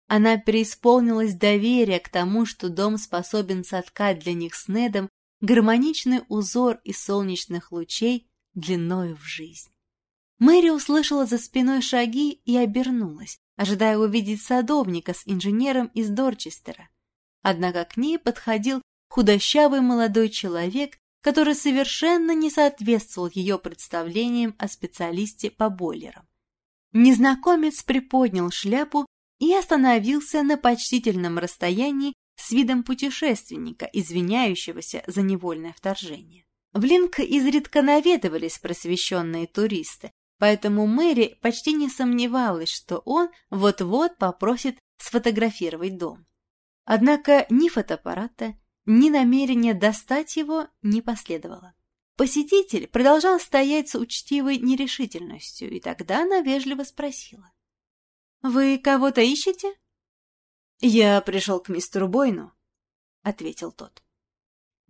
Она преисполнилась доверия к тому, что дом способен соткать для них с Недом гармоничный узор из солнечных лучей длиною в жизнь. Мэри услышала за спиной шаги и обернулась, ожидая увидеть садовника с инженером из Дорчестера. Однако к ней подходил худощавый молодой человек, который совершенно не соответствовал ее представлениям о специалисте по бойлерам. Незнакомец приподнял шляпу и остановился на почтительном расстоянии с видом путешественника, извиняющегося за невольное вторжение. В Линк изредка наведывались просвещенные туристы, поэтому Мэри почти не сомневалась, что он вот-вот попросит сфотографировать дом. Однако ни фотоаппарата, ни намерения достать его не последовало. Посетитель продолжал стоять с учтивой нерешительностью, и тогда она вежливо спросила. «Вы кого-то ищете?» «Я пришел к мистеру Бойну», — ответил тот.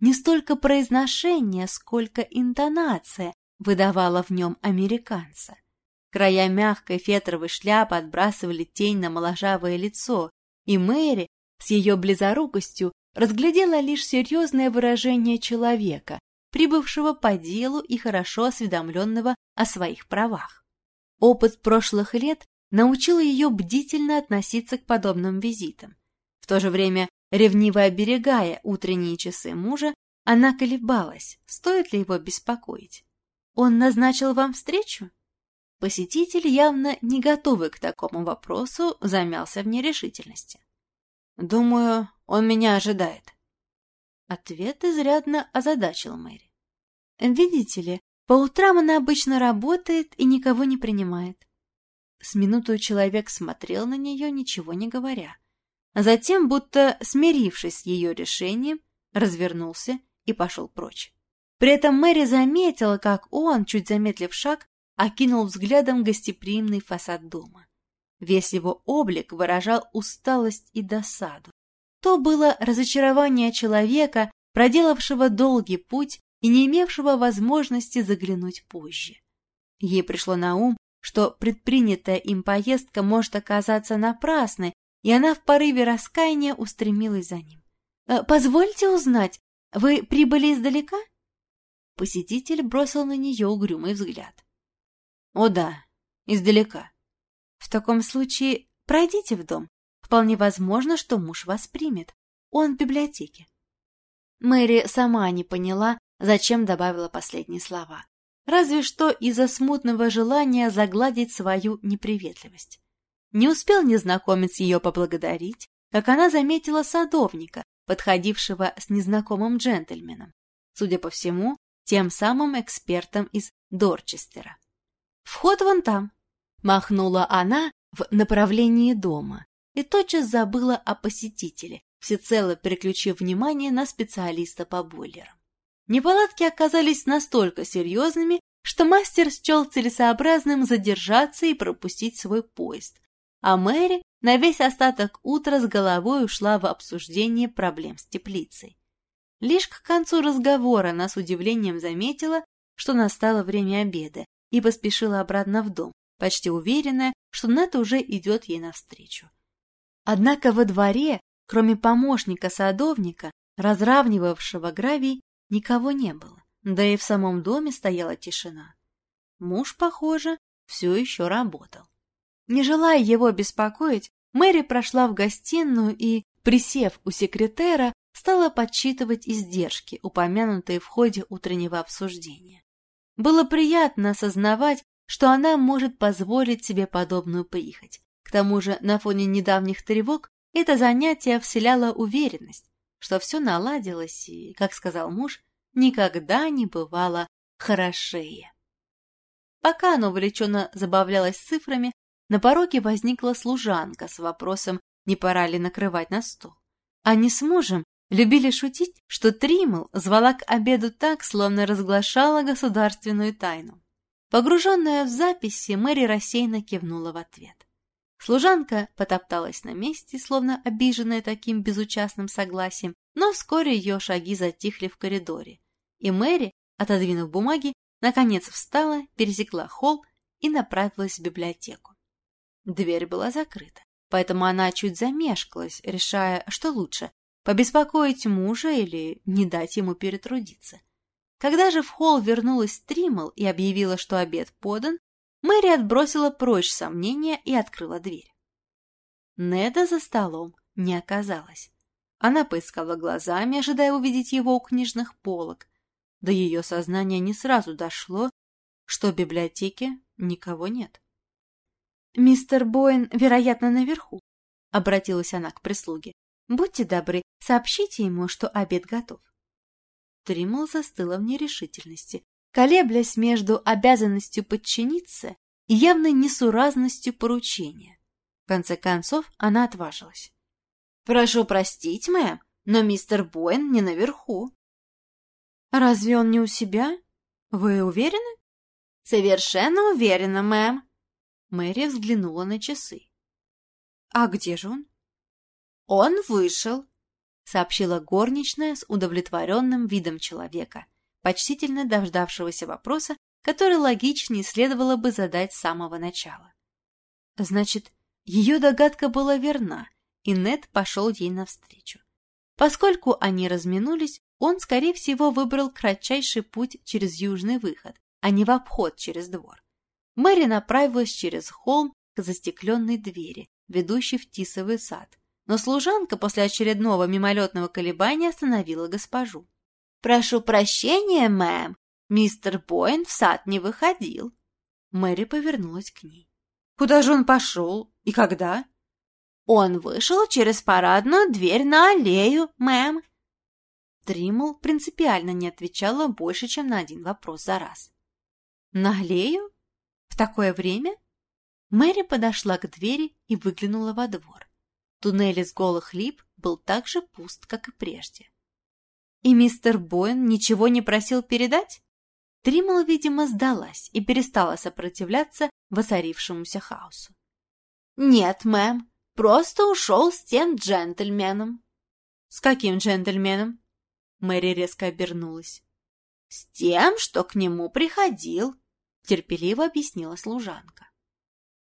Не столько произношение, сколько интонация выдавала в нем американца. Края мягкой фетровой шляпы отбрасывали тень на моложавое лицо, и Мэри с ее близорукостью разглядела лишь серьезное выражение человека, прибывшего по делу и хорошо осведомленного о своих правах. Опыт прошлых лет научил ее бдительно относиться к подобным визитам. В то же время, ревниво оберегая утренние часы мужа, она колебалась, стоит ли его беспокоить. «Он назначил вам встречу?» Посетитель, явно не готовый к такому вопросу, замялся в нерешительности. «Думаю, он меня ожидает». Ответ изрядно озадачил Мэри. «Видите ли, по утрам она обычно работает и никого не принимает». С минуту человек смотрел на нее, ничего не говоря. Затем, будто смирившись с ее решением, развернулся и пошел прочь. При этом Мэри заметила, как он, чуть замедлив шаг, окинул взглядом гостеприимный фасад дома. Весь его облик выражал усталость и досаду. То было разочарование человека, проделавшего долгий путь и не имевшего возможности заглянуть позже. Ей пришло на ум, что предпринятая им поездка может оказаться напрасной, и она в порыве раскаяния устремилась за ним. «Э, «Позвольте узнать, вы прибыли издалека?» Посетитель бросил на нее угрюмый взгляд. «О да, издалека. В таком случае пройдите в дом. Вполне возможно, что муж вас примет. Он в библиотеке. Мэри сама не поняла, зачем добавила последние слова. Разве что из-за смутного желания загладить свою неприветливость. Не успел незнакомец ее поблагодарить, как она заметила садовника, подходившего с незнакомым джентльменом, судя по всему, тем самым экспертом из Дорчестера. «Вход вон там», Махнула она в направлении дома и тотчас забыла о посетителе, всецело переключив внимание на специалиста по бойлерам. Неполадки оказались настолько серьезными, что мастер счел целесообразным задержаться и пропустить свой поезд, а Мэри на весь остаток утра с головой ушла в обсуждение проблем с теплицей. Лишь к концу разговора она с удивлением заметила, что настало время обеда, и поспешила обратно в дом, почти уверенная, что Нета уже идет ей навстречу. Однако во дворе, кроме помощника садовника, разравнивавшего гравий, никого не было. Да и в самом доме стояла тишина. Муж, похоже, все еще работал. Не желая его беспокоить, Мэри прошла в гостиную и, присев у секретера, стала подсчитывать издержки, упомянутые в ходе утреннего обсуждения. Было приятно осознавать, что она может позволить себе подобную прихоть. К тому же на фоне недавних тревог это занятие вселяло уверенность, что все наладилось и, как сказал муж, никогда не бывало хорошее. Пока она увлеченно забавлялась цифрами, на пороге возникла служанка с вопросом, не пора ли накрывать на стол. Они с мужем любили шутить, что Тримл звала к обеду так, словно разглашала государственную тайну. Погруженная в записи, Мэри рассеянно кивнула в ответ. Служанка потопталась на месте, словно обиженная таким безучастным согласием, но вскоре ее шаги затихли в коридоре, и Мэри, отодвинув бумаги, наконец встала, пересекла холл и направилась в библиотеку. Дверь была закрыта, поэтому она чуть замешкалась, решая, что лучше – побеспокоить мужа или не дать ему перетрудиться. Когда же в холл вернулась Триммел и объявила, что обед подан, Мэри отбросила прочь сомнения и открыла дверь. Неда за столом не оказалось. Она поискала глазами, ожидая увидеть его у книжных полок. До ее сознания не сразу дошло, что в библиотеке никого нет. «Мистер Боин, вероятно, наверху», — обратилась она к прислуге. «Будьте добры, сообщите ему, что обед готов». Триммел застыла в нерешительности, колеблясь между обязанностью подчиниться и явной несуразностью поручения. В конце концов, она отважилась. «Прошу простить, мэм, но мистер Боин не наверху». «Разве он не у себя? Вы уверены?» «Совершенно уверена, мэм», Мэри взглянула на часы. «А где же он?» «Он вышел», — сообщила горничная с удовлетворенным видом человека, почтительно дождавшегося вопроса, который логичнее следовало бы задать с самого начала. Значит, ее догадка была верна, и Нед пошел ей навстречу. Поскольку они разминулись, он, скорее всего, выбрал кратчайший путь через южный выход, а не в обход через двор. Мэри направилась через холм к застекленной двери, ведущей в тисовый сад. Но служанка после очередного мимолетного колебания остановила госпожу. «Прошу прощения, мэм, мистер Боин в сад не выходил». Мэри повернулась к ней. «Куда же он пошел? И когда?» «Он вышел через парадную дверь на аллею, мэм». Триммел принципиально не отвечала больше, чем на один вопрос за раз. «На аллею? В такое время Мэри подошла к двери и выглянула во двор. Туннель из голых лип был так же пуст, как и прежде. И мистер Боин ничего не просил передать? Триммел, видимо, сдалась и перестала сопротивляться воцарившемуся хаосу. «Нет, мэм, просто ушел с тем джентльменом». «С каким джентльменом?» Мэри резко обернулась. «С тем, что к нему приходил», терпеливо объяснила служанка.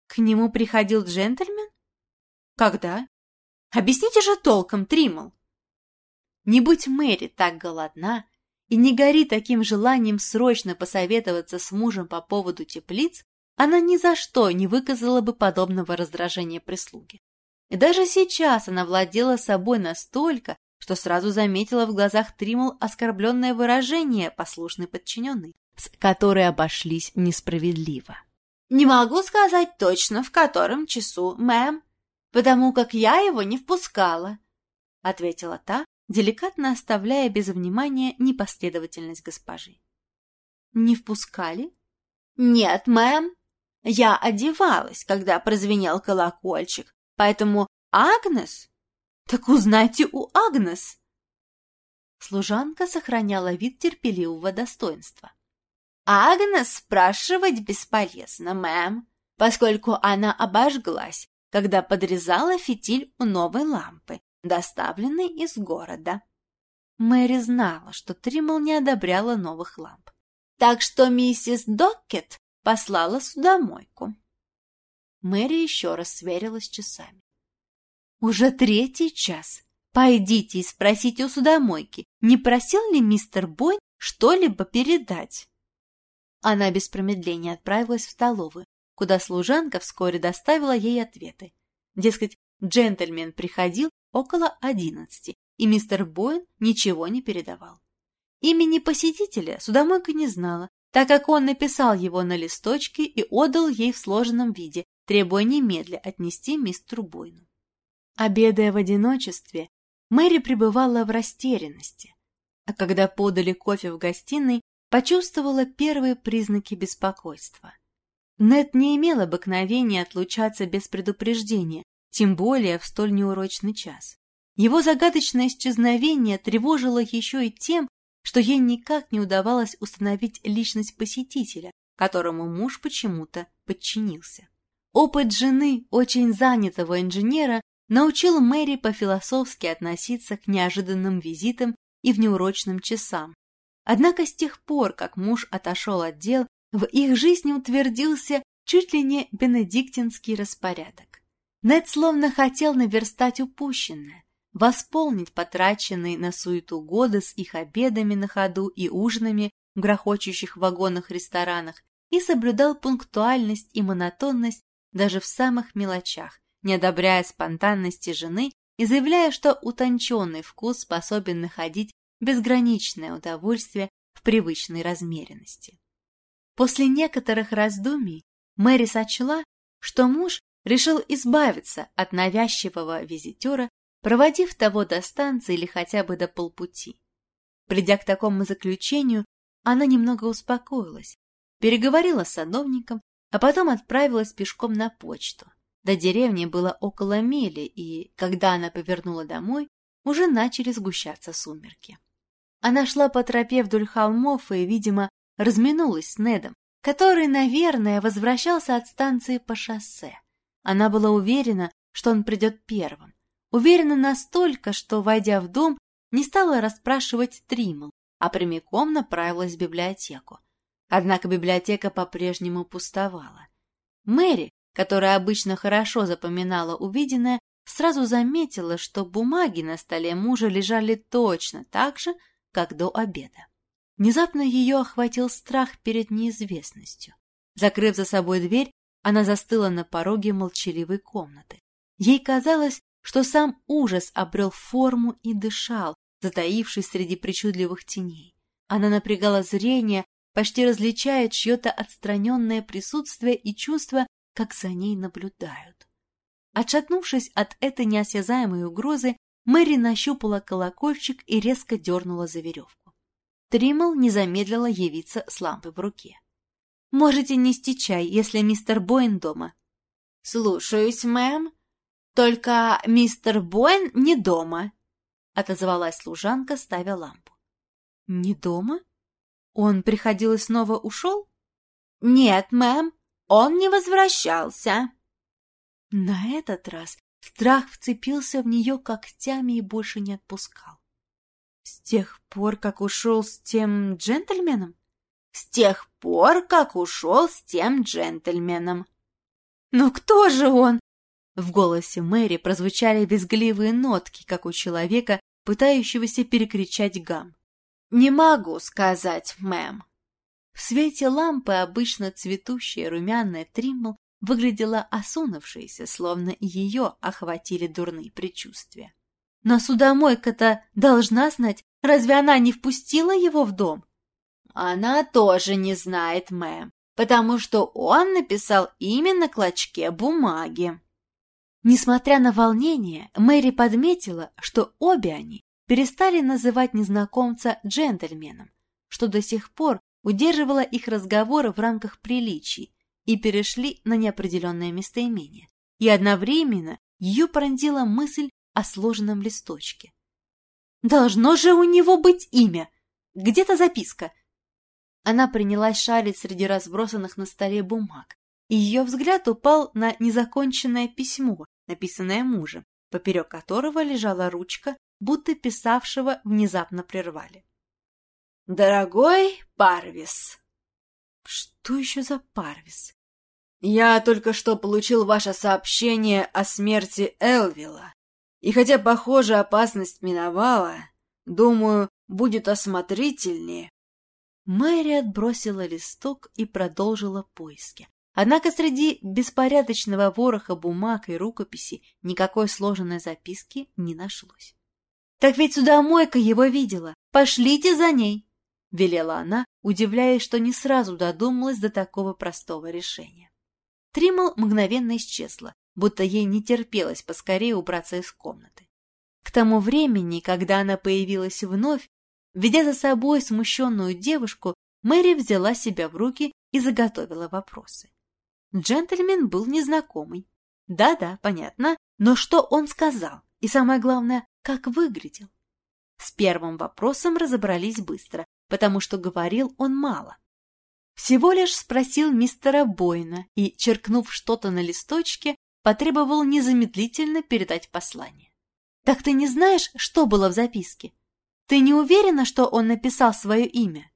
К нему приходил джентльмен? Когда? Объясните же толком, Триммел. Не будь Мэри так голодна и не гори таким желанием срочно посоветоваться с мужем по поводу теплиц, она ни за что не выказала бы подобного раздражения прислуги. И даже сейчас она владела собой настолько, что сразу заметила в глазах Триммел оскорбленное выражение послушной подчиненной с которой обошлись несправедливо. «Не могу сказать точно, в котором часу, мэм, потому как я его не впускала», — ответила та, деликатно оставляя без внимания непоследовательность госпожи. «Не впускали?» «Нет, мэм. Я одевалась, когда прозвенел колокольчик, поэтому Агнес...» «Так узнайте у Агнес!» Служанка сохраняла вид терпеливого достоинства. Агнес спрашивать бесполезно, мэм, поскольку она обожглась, когда подрезала фитиль у новой лампы, доставленной из города. Мэри знала, что Триммел не одобряла новых ламп. Так что миссис Доккет послала судомойку. Мэри еще раз сверилась часами. Уже третий час. Пойдите и спросите у судомойки, не просил ли мистер Бойн что-либо передать. Она без промедления отправилась в столовую, куда служанка вскоре доставила ей ответы. Дескать, джентльмен приходил около одиннадцати, и мистер Бойн ничего не передавал. Имени посетителя судомойка не знала, так как он написал его на листочке и отдал ей в сложенном виде, требуя немедля отнести мистеру Бойну. Обедая в одиночестве, Мэри пребывала в растерянности, а когда подали кофе в гостиной, почувствовала первые признаки беспокойства. Нет не имел обыкновения отлучаться без предупреждения, тем более в столь неурочный час. Его загадочное исчезновение тревожило еще и тем, что ей никак не удавалось установить личность посетителя, которому муж почему-то подчинился. Опыт жены, очень занятого инженера, научил Мэри по-философски относиться к неожиданным визитам и внеурочным часам. Однако с тех пор, как муж отошел от дел, в их жизни утвердился чуть ли не бенедиктинский распорядок. Нед словно хотел наверстать упущенное, восполнить потраченные на суету годы с их обедами на ходу и ужинами в грохочущих вагонах-ресторанах и соблюдал пунктуальность и монотонность даже в самых мелочах, не одобряя спонтанности жены и заявляя, что утонченный вкус способен находить безграничное удовольствие в привычной размеренности. После некоторых раздумий Мэри сочла, что муж решил избавиться от навязчивого визитера проводив того до станции или хотя бы до полпути. Придя к такому заключению, она немного успокоилась, переговорила с садовником, а потом отправилась пешком на почту. До деревни было около мили, и, когда она повернула домой, уже начали сгущаться сумерки. Она шла по тропе вдоль холмов и, видимо, разминулась с Недом, который, наверное, возвращался от станции по шоссе. Она была уверена, что он придет первым. Уверена настолько, что, войдя в дом, не стала расспрашивать Тримл, а прямиком направилась в библиотеку. Однако библиотека по-прежнему пустовала. Мэри, которая обычно хорошо запоминала увиденное, сразу заметила, что бумаги на столе мужа лежали точно так же, как до обеда. Внезапно ее охватил страх перед неизвестностью. Закрыв за собой дверь, она застыла на пороге молчаливой комнаты. Ей казалось, что сам ужас обрел форму и дышал, затаившись среди причудливых теней. Она напрягала зрение, почти различая чье-то отстраненное присутствие и чувство, как за ней наблюдают. Отшатнувшись от этой неосязаемой угрозы, Мэри нащупала колокольчик и резко дернула за веревку. Триммел не замедлила явиться с лампой в руке. «Можете нести чай, если мистер Боин дома». «Слушаюсь, мэм», «Только мистер Боэн не дома», — отозвалась служанка, ставя лампу. «Не дома? Он приходил и снова ушел?» «Нет, мэм, он не возвращался». На этот раз страх вцепился в нее когтями и больше не отпускал. «С тех пор, как ушел с тем джентльменом?» «С тех пор, как ушел с тем джентльменом». «Но кто же он?» В голосе Мэри прозвучали визгливые нотки, как у человека, пытающегося перекричать гам. «Не могу сказать, мэм». В свете лампы обычно цветущая румяная Триммл выглядела осунувшейся, словно ее охватили дурные предчувствия. «Но судомойка-то должна знать, разве она не впустила его в дом?» «Она тоже не знает, мэм, потому что он написал имя на клочке бумаги», Несмотря на волнение, Мэри подметила, что обе они перестали называть незнакомца джентльменом, что до сих пор удерживало их разговоры в рамках приличий, и перешли на неопределенное местоимение. И одновременно ее пронзила мысль о сложенном листочке. «Должно же у него быть имя! Где-то записка!» Она принялась шарить среди разбросанных на столе бумаг, и ее взгляд упал на незаконченное письмо, написанное мужем, поперек которого лежала ручка, будто писавшего внезапно прервали. «Дорогой Парвис!» «Что еще за Парвис?» «Я только что получил ваше сообщение о смерти Элвила И хотя, похоже, опасность миновала, думаю, будет осмотрительнее. Мэри отбросила листок и продолжила поиски. Однако среди беспорядочного вороха бумаг и рукописи никакой сложенной записки не нашлось. «Так ведь судомойка его видела! Пошлите за ней!» — велела она, удивляясь, что не сразу додумалась до такого простого решения. Тримл мгновенно исчезла, будто ей не терпелось поскорее убраться из комнаты. К тому времени, когда она появилась вновь, ведя за собой смущенную девушку, Мэри взяла себя в руки и заготовила вопросы. Джентльмен был незнакомый. Да-да, понятно, но что он сказал? И самое главное, как выглядел? С первым вопросом разобрались быстро, потому что говорил он мало. Всего лишь спросил мистера Бойна и, черкнув что-то на листочке, потребовал незамедлительно передать послание. «Так ты не знаешь, что было в записке? Ты не уверена, что он написал свое имя?»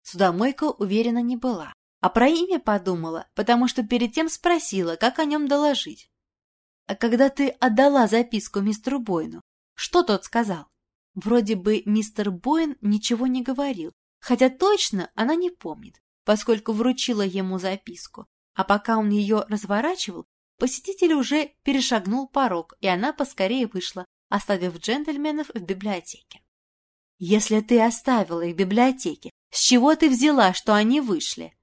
Судомойка уверена не была, а про имя подумала, потому что перед тем спросила, как о нем доложить. А когда ты отдала записку мистеру Бойну, что тот сказал? Вроде бы мистер Бойн ничего не говорил, хотя точно она не помнит, поскольку вручила ему записку, а пока он ее разворачивал, посетитель уже перешагнул порог, и она поскорее вышла, оставив джентльменов в библиотеке. «Если ты оставила их в библиотеке, с чего ты взяла, что они вышли?»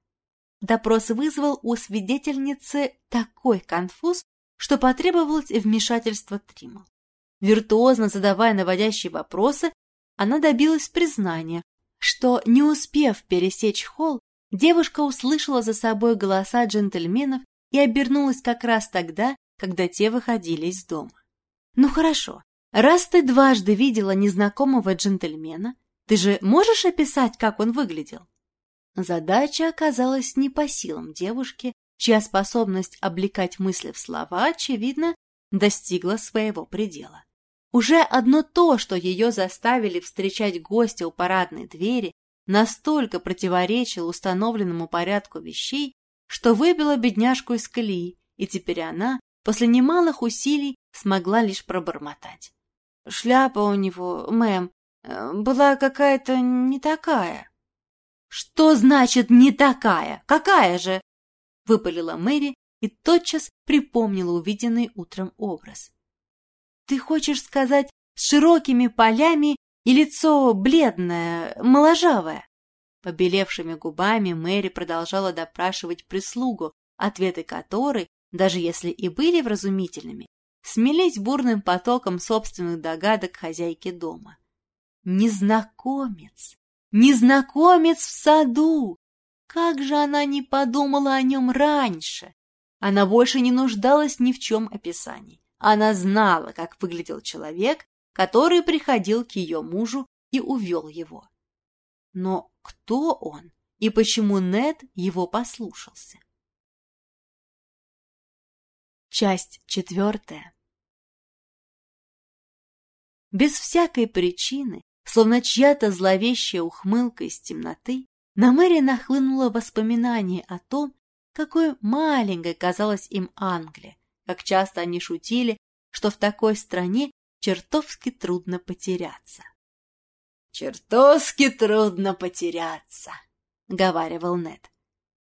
Допрос вызвал у свидетельницы такой конфуз, что потребовалось вмешательство Тримал. Виртуозно задавая наводящие вопросы, она добилась признания, что, не успев пересечь холл, девушка услышала за собой голоса джентльменов и обернулась как раз тогда, когда те выходили из дома. «Ну хорошо, раз ты дважды видела незнакомого джентльмена, ты же можешь описать, как он выглядел?» Задача оказалась не по силам девушки, чья способность облекать мысли в слова, очевидно, достигла своего предела. Уже одно то, что ее заставили встречать гостя у парадной двери, настолько противоречило установленному порядку вещей, что выбило бедняжку из колеи, и теперь она, после немалых усилий, смогла лишь пробормотать. «Шляпа у него, мэм, э, была какая-то не такая». «Что значит «не такая»? Какая же?» — выпалила Мэри и тотчас припомнила увиденный утром образ. «Ты хочешь сказать с широкими полями и лицо бледное, моложавое?» Побелевшими губами Мэри продолжала допрашивать прислугу, ответы которой, даже если и были вразумительными, смелись бурным потоком собственных догадок хозяйки дома. Незнакомец! Незнакомец в саду! Как же она не подумала о нем раньше! Она больше не нуждалась ни в чем описании. Она знала, как выглядел человек, который приходил к ее мужу и увел его. Но кто он и почему Нед его послушался? Часть четвертая. Без всякой причины Словно чья-то зловещая ухмылка из темноты, на Мэри нахлынуло воспоминание о том, какой маленькой казалась им Англия, как часто они шутили, что в такой стране чертовски трудно потеряться. «Чертовски трудно потеряться», — говаривал Нед.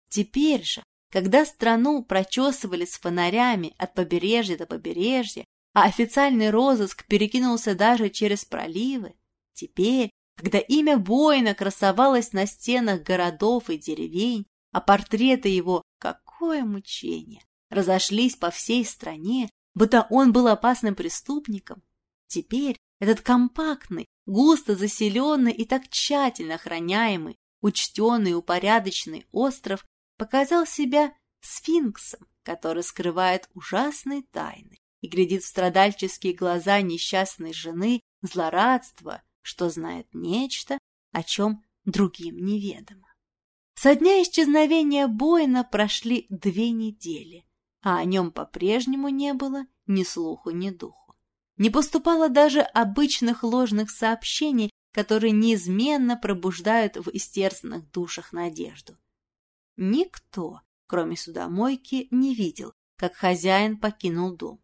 Теперь же, когда страну прочесывали с фонарями от побережья до побережья, а официальный розыск перекинулся даже через проливы, Теперь, когда имя воина красовалось на стенах городов и деревень, а портреты его, какое мучение, разошлись по всей стране, будто он был опасным преступником, теперь этот компактный, густо заселенный и так тщательно охраняемый, учтенный и упорядоченный остров показал себя сфинксом, который скрывает ужасные тайны и глядит в страдальческие глаза несчастной жены злорадства, что знает нечто, о чем другим неведомо. Со дня исчезновения Боина прошли две недели, а о нем по-прежнему не было ни слуху, ни духу. Не поступало даже обычных ложных сообщений, которые неизменно пробуждают в истерзанных душах надежду. Никто, кроме судомойки, не видел, как хозяин покинул дом.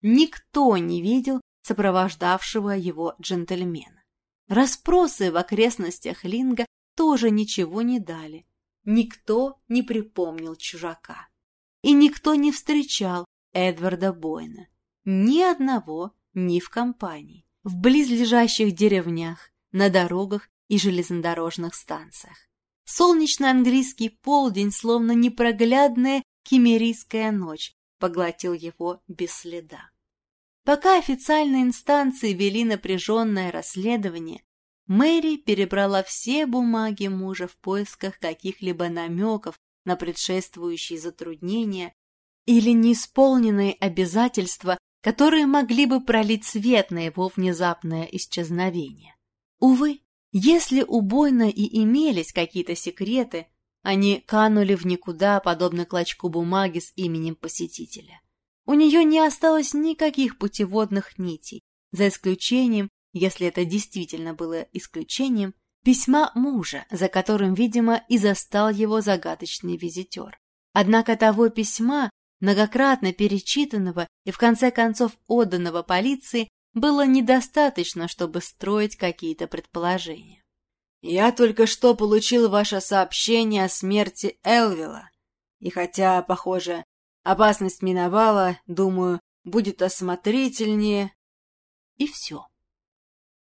Никто не видел, сопровождавшего его джентльмена. Распросы в окрестностях Линга тоже ничего не дали. Никто не припомнил чужака. И никто не встречал Эдварда Бойна. Ни одного, ни в компании. В близлежащих деревнях, на дорогах и железнодорожных станциях. Солнечный английский полдень, словно непроглядная кемерийская ночь, поглотил его без следа. Пока официальные инстанции вели напряженное расследование, Мэри перебрала все бумаги мужа в поисках каких-либо намеков на предшествующие затруднения или неисполненные обязательства, которые могли бы пролить свет на его внезапное исчезновение. Увы, если у Бойна и имелись какие-то секреты, они канули в никуда, подобно клочку бумаги с именем посетителя. У нее не осталось никаких путеводных нитей, за исключением, если это действительно было исключением, письма мужа, за которым, видимо, и застал его загадочный визитер. Однако того письма, многократно перечитанного и в конце концов отданного полиции, было недостаточно, чтобы строить какие-то предположения. «Я только что получил ваше сообщение о смерти Элвила, и хотя, похоже, опасность миновала, думаю, будет осмотрительнее...» И все.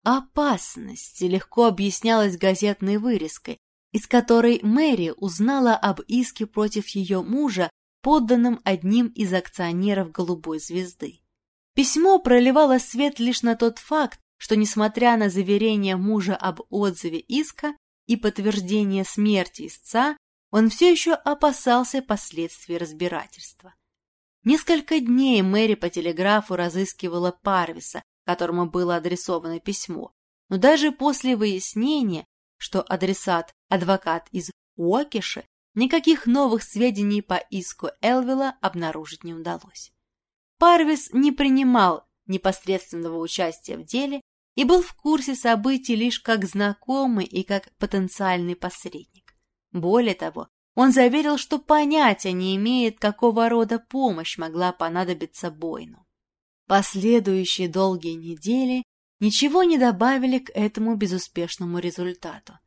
Опасность легко объяснялась газетной вырезкой, из которой Мэри узнала об иске против ее мужа, подданном одним из акционеров «Голубой звезды». Письмо проливало свет лишь на тот факт, что, несмотря на заверение мужа об отзыве иска и подтверждение смерти истца, он все еще опасался последствий разбирательства. Несколько дней Мэри по телеграфу разыскивала Парвиса, которому было адресовано письмо, но даже после выяснения, что адресат – адвокат из Уокиши, никаких новых сведений по иску Элвила обнаружить не удалось. Парвис не принимал непосредственного участия в деле и был в курсе событий лишь как знакомый и как потенциальный посредник. Более того, он заверил, что понятия не имеет, какого рода помощь могла понадобиться Бойну. Последующие долгие недели ничего не добавили к этому безуспешному результату.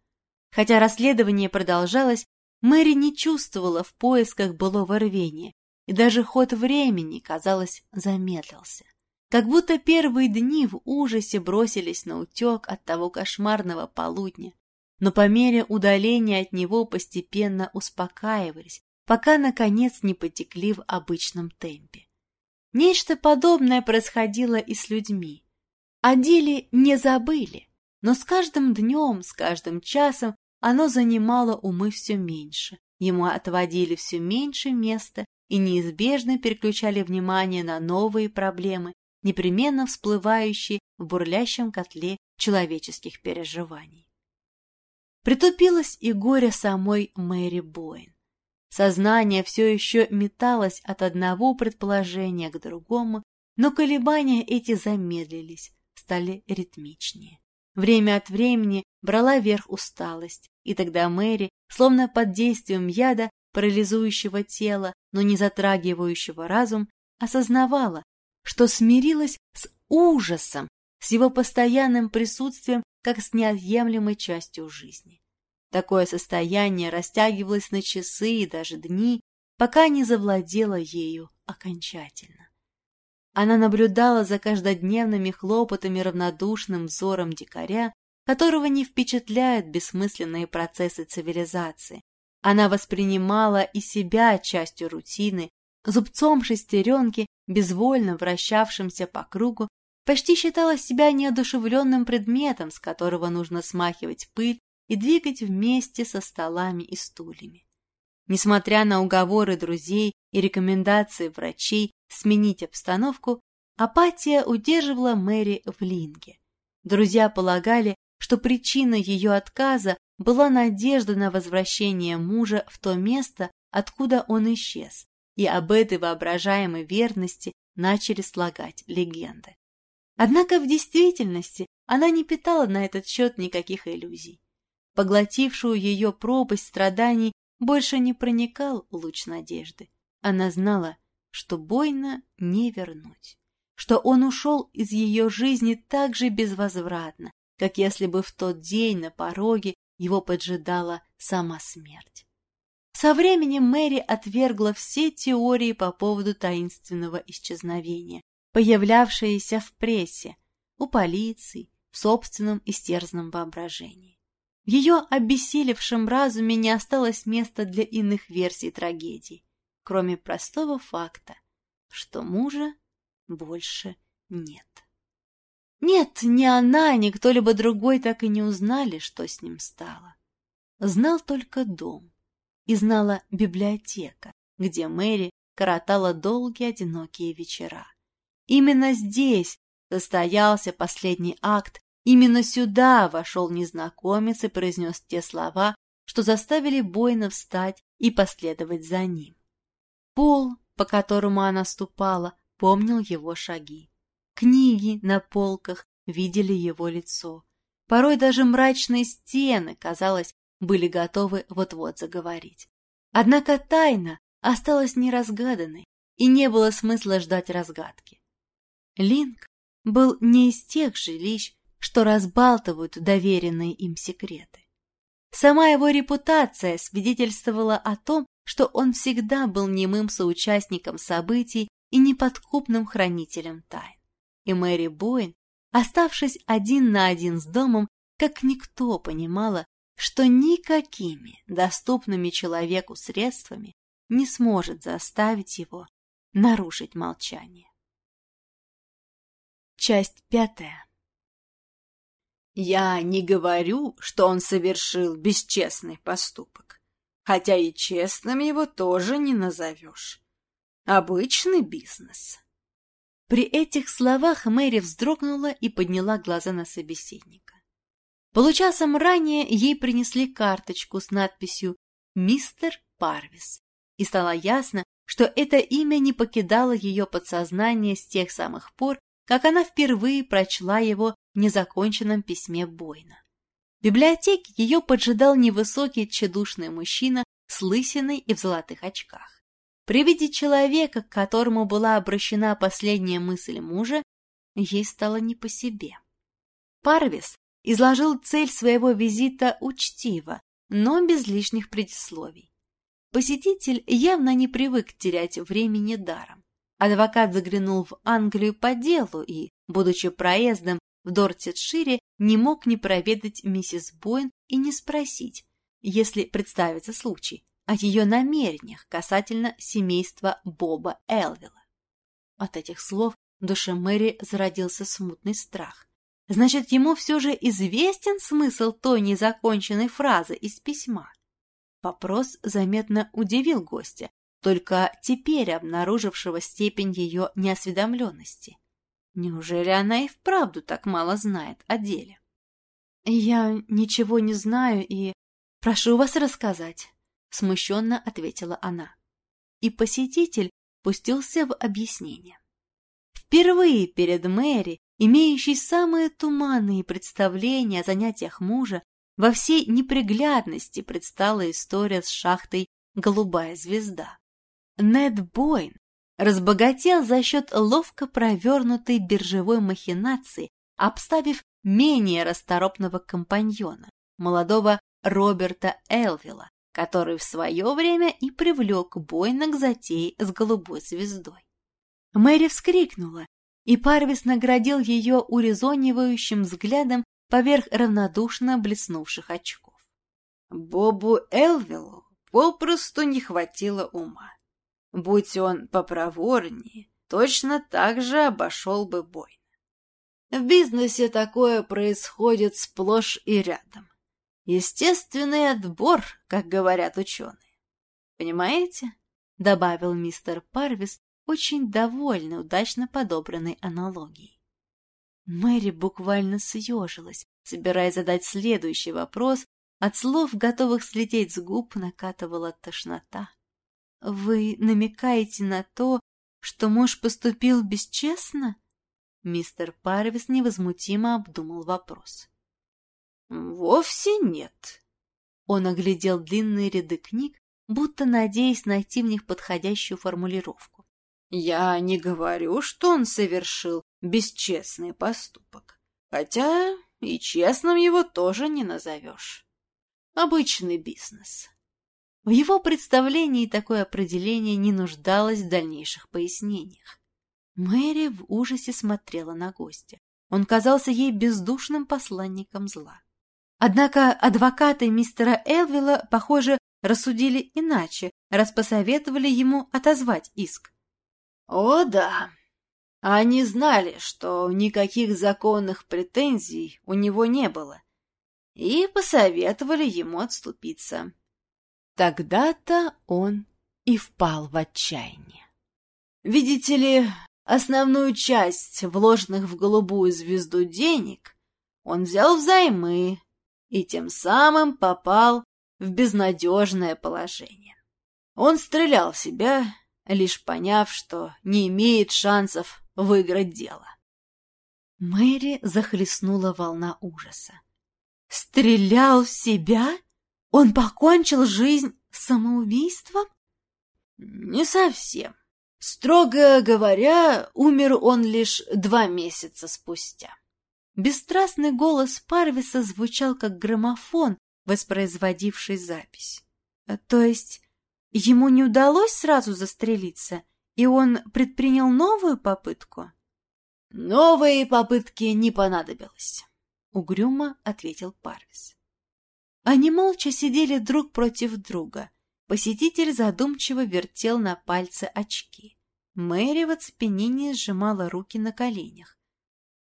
Хотя расследование продолжалось, Мэри не чувствовала в поисках былого рвения, и даже ход времени, казалось, замедлился. Как будто первые дни в ужасе бросились на утек от того кошмарного полудня, но по мере удаления от него постепенно успокаивались, пока, наконец, не потекли в обычном темпе. Нечто подобное происходило и с людьми. О не забыли, но с каждым днем, с каждым часом оно занимало умы все меньше, ему отводили все меньше места и неизбежно переключали внимание на новые проблемы, непременно всплывающие в бурлящем котле человеческих переживаний. Притупилось и горе самой Мэри Боин. Сознание все еще металось от одного предположения к другому, но колебания эти замедлились, стали ритмичнее. Время от времени брала верх усталость, и тогда Мэри, словно под действием яда, парализующего тело, но не затрагивающего разум, осознавала, что смирилась с ужасом, с его постоянным присутствием как с неотъемлемой частью жизни. Такое состояние растягивалось на часы и даже дни, пока не завладело ею окончательно. Она наблюдала за каждодневными хлопотами равнодушным взором дикаря, которого не впечатляют бессмысленные процессы цивилизации. Она воспринимала и себя частью рутины, зубцом шестеренки, безвольно вращавшимся по кругу, почти считала себя неодушевленным предметом, с которого нужно смахивать пыль и двигать вместе со столами и стульями. Несмотря на уговоры друзей и рекомендации врачей сменить обстановку, апатия удерживала Мэри в Линге. Друзья полагали, что причиной ее отказа была надежда на возвращение мужа в то место, откуда он исчез, и об этой воображаемой верности начали слагать легенды. Однако в действительности она не питала на этот счет никаких иллюзий поглотившую ее пропасть страданий, больше не проникал луч надежды. Она знала, что бойно не вернуть, что он ушел из ее жизни так же безвозвратно, как если бы в тот день на пороге его поджидала сама смерть. Со временем Мэри отвергла все теории по поводу таинственного исчезновения, появлявшиеся в прессе, у полиции, в собственном истерзанном воображении. В ее обессилевшем разуме не осталось места для иных версий трагедии, кроме простого факта, что мужа больше нет. Нет, ни она, ни кто-либо другой так и не узнали, что с ним стало. Знал только дом и знала библиотека, где Мэри коротала долгие одинокие вечера. Именно здесь состоялся последний акт, именно сюда вошел незнакомец и произнес те слова, что заставили Бойна встать и последовать за ним. Пол, по которому она ступала, помнил его шаги. Книги на полках видели его лицо. Порой даже мрачные стены, казалось, были готовы вот-вот заговорить. Однако тайна осталась неразгаданной, и не было смысла ждать разгадки. Линк был не из тех жилищ, что разбалтывают доверенные им секреты. Сама его репутация свидетельствовала о том, что он всегда был немым соучастником событий и неподкупным хранителем тайн. И Мэри Боин, оставшись один на один с домом, как никто понимала, что никакими доступными человеку средствами не сможет заставить его нарушить молчание. Часть пятая Я не говорю, что он совершил бесчестный поступок, хотя и честным его тоже не назовешь. Обычный бизнес. При этих словах Мэри вздрогнула и подняла глаза на собеседника. Получасом ранее ей принесли карточку с надписью «Мистер Парвис», и стало ясно, что это имя не покидало ее подсознание с тех самых пор, как она впервые прочла его в незаконченном письме Бойна. В библиотеке ее поджидал невысокий тщедушный мужчина с лысиной и в золотых очках. При виде человека, к которому была обращена последняя мысль мужа, ей стало не по себе. Парвис изложил цель своего визита учтиво, но без лишних предисловий. Посетитель явно не привык терять времени даром. Адвокат заглянул в Англию по делу и, будучи проездом в Дортетшире, не мог не проведать миссис Бойн и не спросить, если представится случай, о ее намерениях касательно семейства Боба Элвилла. От этих слов в душе Мэри зародился смутный страх. Значит, ему все же известен смысл той незаконченной фразы из письма. Вопрос заметно удивил гостя, только теперь обнаружившего степень ее неосведомленности. Неужели она и вправду так мало знает о деле? «Я ничего не знаю и прошу вас рассказать», — смущенно ответила она. И посетитель пустился в объяснение. Впервые перед Мэри имеющий самые туманные представления о занятиях мужа, во всей неприглядности предстала история с шахтой «Голубая звезда». Нед Бойн разбогател за счет ловко провернутой биржевой махинации, обставив менее расторопного компаньона, молодого Роберта Элвилла, который в свое время и привлек Бойна к затее с голубой звездой. Мэри вскрикнула и Парвис наградил ее урезонивающим взглядом поверх равнодушно блеснувших очков. Бобу Элвиллу попросту не хватило ума. Будь он попроворнее, точно так же обошел бы Бойна. В бизнесе такое происходит сплошь и рядом. Естественный отбор, как говорят ученые. Понимаете? — добавил мистер Парвис, очень довольна удачно подобранной аналогией. Мэри буквально съежилась, собираясь задать следующий вопрос, от слов, готовых слететь с губ, накатывала тошнота. «Вы намекаете на то, что муж поступил бесчестно?» Мистер Парвис невозмутимо обдумал вопрос. «Вовсе нет». Он оглядел длинные ряды книг, будто надеясь найти в них подходящую формулировку. Я не говорю, что он совершил бесчестный поступок. Хотя и честным его тоже не назовешь. Обычный бизнес. В его представлении такое определение не нуждалось в дальнейших пояснениях. Мэри в ужасе смотрела на гостя. Он казался ей бездушным посланником зла. Однако адвокаты мистера Элвилла, похоже, рассудили иначе, раз посоветовали ему отозвать иск. О, да. Они знали, что никаких законных претензий у него не было, и посоветовали ему отступиться. Тогда-то он и впал в отчаяние. Видите ли, основную часть вложенных в голубую звезду денег он взял взаймы и тем самым попал в безнадежное положение. Он стрелял в себя лишь поняв, что не имеет шансов выиграть дело. Мэри захлестнула волна ужаса. «Стрелял в себя? Он покончил жизнь самоубийством?» «Не совсем. Строго говоря, умер он лишь два месяца спустя». Бесстрастный голос Парвиса звучал как граммофон, воспроизводивший запись. «То есть Ему не удалось сразу застрелиться, и он предпринял новую попытку? Новые попытки не понадобилось, — угрюмо ответил Парвис. Они молча сидели друг против друга. Посетитель задумчиво вертел на пальце очки. Мэри в оцепенении сжимала руки на коленях.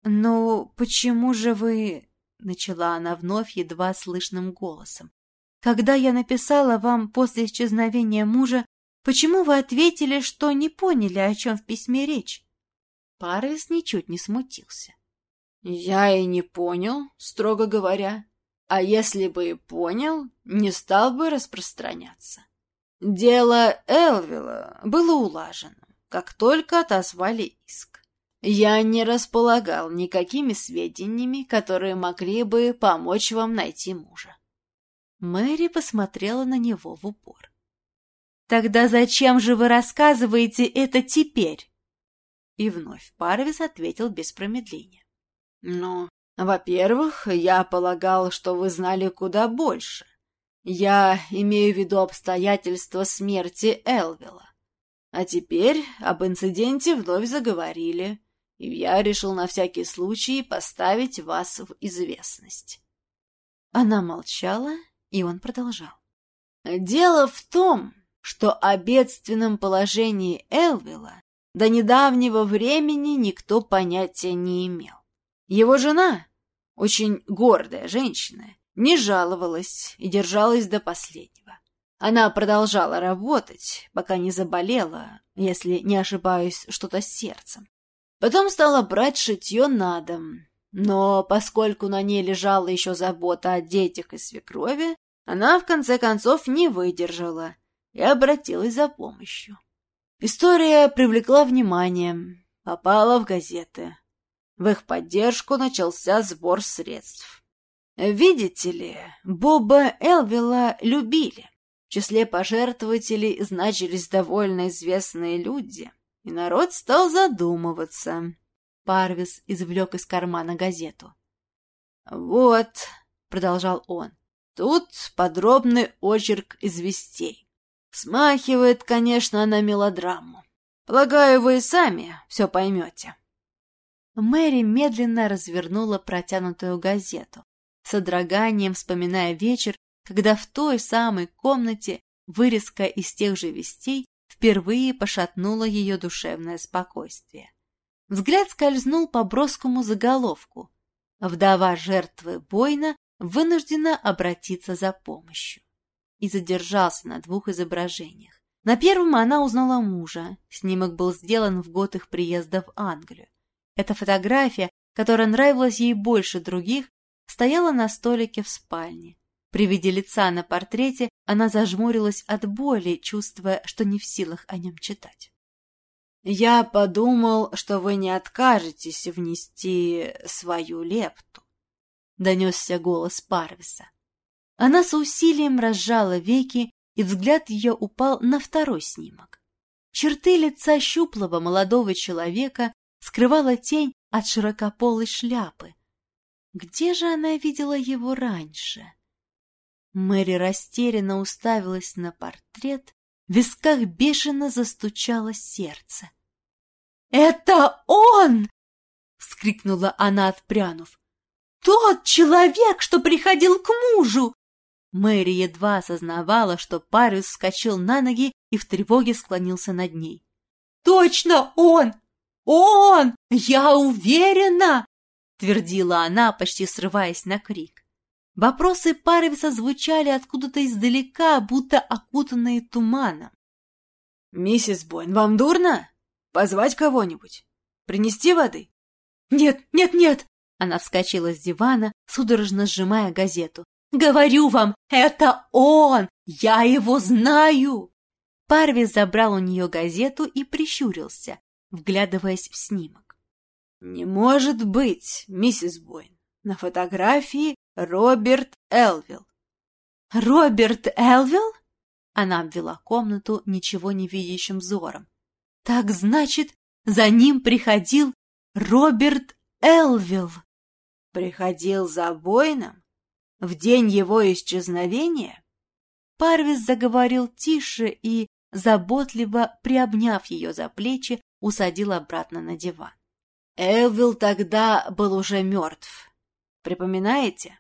«Ну, почему же вы...» — начала она вновь едва слышным голосом. Когда я написала вам после исчезновения мужа, почему вы ответили, что не поняли, о чем в письме речь?» Парвис ничуть не смутился. «Я и не понял, строго говоря. А если бы и понял, не стал бы распространяться. Дело Элвилла было улажено, как только отозвали иск. Я не располагал никакими сведениями, которые могли бы помочь вам найти мужа. Мэри посмотрела на него в упор. «Тогда зачем же вы рассказываете это теперь?» И вновь Парвис ответил без промедления. «Ну, во-первых, я полагал, что вы знали куда больше. Я имею в виду обстоятельства смерти Элвила. А теперь об инциденте вновь заговорили, и я решил на всякий случай поставить вас в известность». Она молчала, и он продолжал. «Дело в том, что о бедственном положении Элвилла до недавнего времени никто понятия не имел. Его жена, очень гордая женщина, не жаловалась и держалась до последнего. Она продолжала работать, пока не заболела, если не ошибаюсь, что-то с сердцем. Потом стала брать шитье на дом, но поскольку на ней лежала еще забота о детях и свекрови, она в конце концов не выдержала и обратилась за помощью. История привлекла внимание, попала в газеты. В их поддержку начался сбор средств. Видите ли, Боба Элвилла любили. В числе пожертвователей значились довольно известные люди, и народ стал задумываться. Парвис извлек из кармана газету. «Вот», — продолжал он, — «тут подробный очерк известей. Смахивает, конечно, на мелодраму. Полагаю, вы и сами все поймете». Мэри медленно развернула протянутую газету, содроганием вспоминая вечер, когда в той самой комнате вырезка из тех же вестей впервые пошатнула ее душевное спокойствие. Взгляд скользнул по броскому заголовку. Вдова жертвы Бойна вынуждена обратиться за помощью. И задержался на двух изображениях. На первом она узнала мужа. Снимок был сделан в год их приезда в Англию. Эта фотография, которая нравилась ей больше других, стояла на столике в спальне. При виде лица на портрете она зажмурилась от боли, чувствуя, что не в силах о нем читать. Я подумал, что вы не откажетесь внести свою лепту. Донесся голос Парвиса. Она с усилием разжала веки, и взгляд ее упал на второй снимок. Черты лица щуплого молодого человека скрывала тень от широкополой шляпы. Где же она видела его раньше? Мэри растерянно уставилась на портрет, в висках бешено застучало сердце. «Это он!» — вскрикнула она, отпрянув. «Тот человек, что приходил к мужу!» Мэри едва осознавала, что Парис вскочил на ноги и в тревоге склонился над ней. «Точно он! Он! Я уверена!» — твердила она, почти срываясь на крик. Вопросы Парвиса звучали откуда-то издалека, будто окутанные туманом. «Миссис Бойн, вам дурно? Позвать кого-нибудь? Принести воды?» «Нет, нет, нет!» Она вскочила с дивана, судорожно сжимая газету. «Говорю вам, это он! Я его знаю!» Парвис забрал у нее газету и прищурился, вглядываясь в снимок. «Не может быть, миссис Бойн. На фотографии Роберт Элвилл». «Роберт Элвилл?» Она обвела комнату ничего не видящим взором. «Так значит, за ним приходил Роберт Элвилл?» «Приходил за Бойном? В день его исчезновения?» Парвис заговорил тише и, заботливо приобняв ее за плечи, усадил обратно на диван. Элвилл тогда был уже мертв. Припоминаете?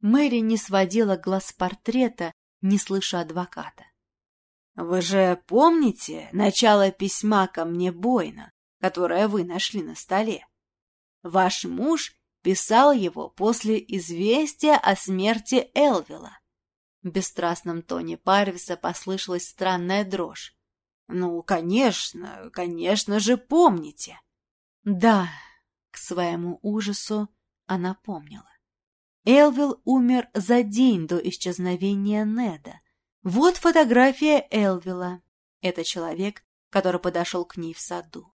Мэри не сводила глаз портрета, не слыша адвоката. «Вы же помните начало письма ко мне Бойна, которое вы нашли на столе? Ваш муж писал его после известия о смерти Элвила. В бесстрастном тоне Парвиса послышалась странная дрожь. «Ну, конечно, конечно же, помните!» Да, к своему ужасу она помнила. Элвил умер за день до исчезновения Неда. Вот фотография Элвила. Это человек, который подошел к ней в саду.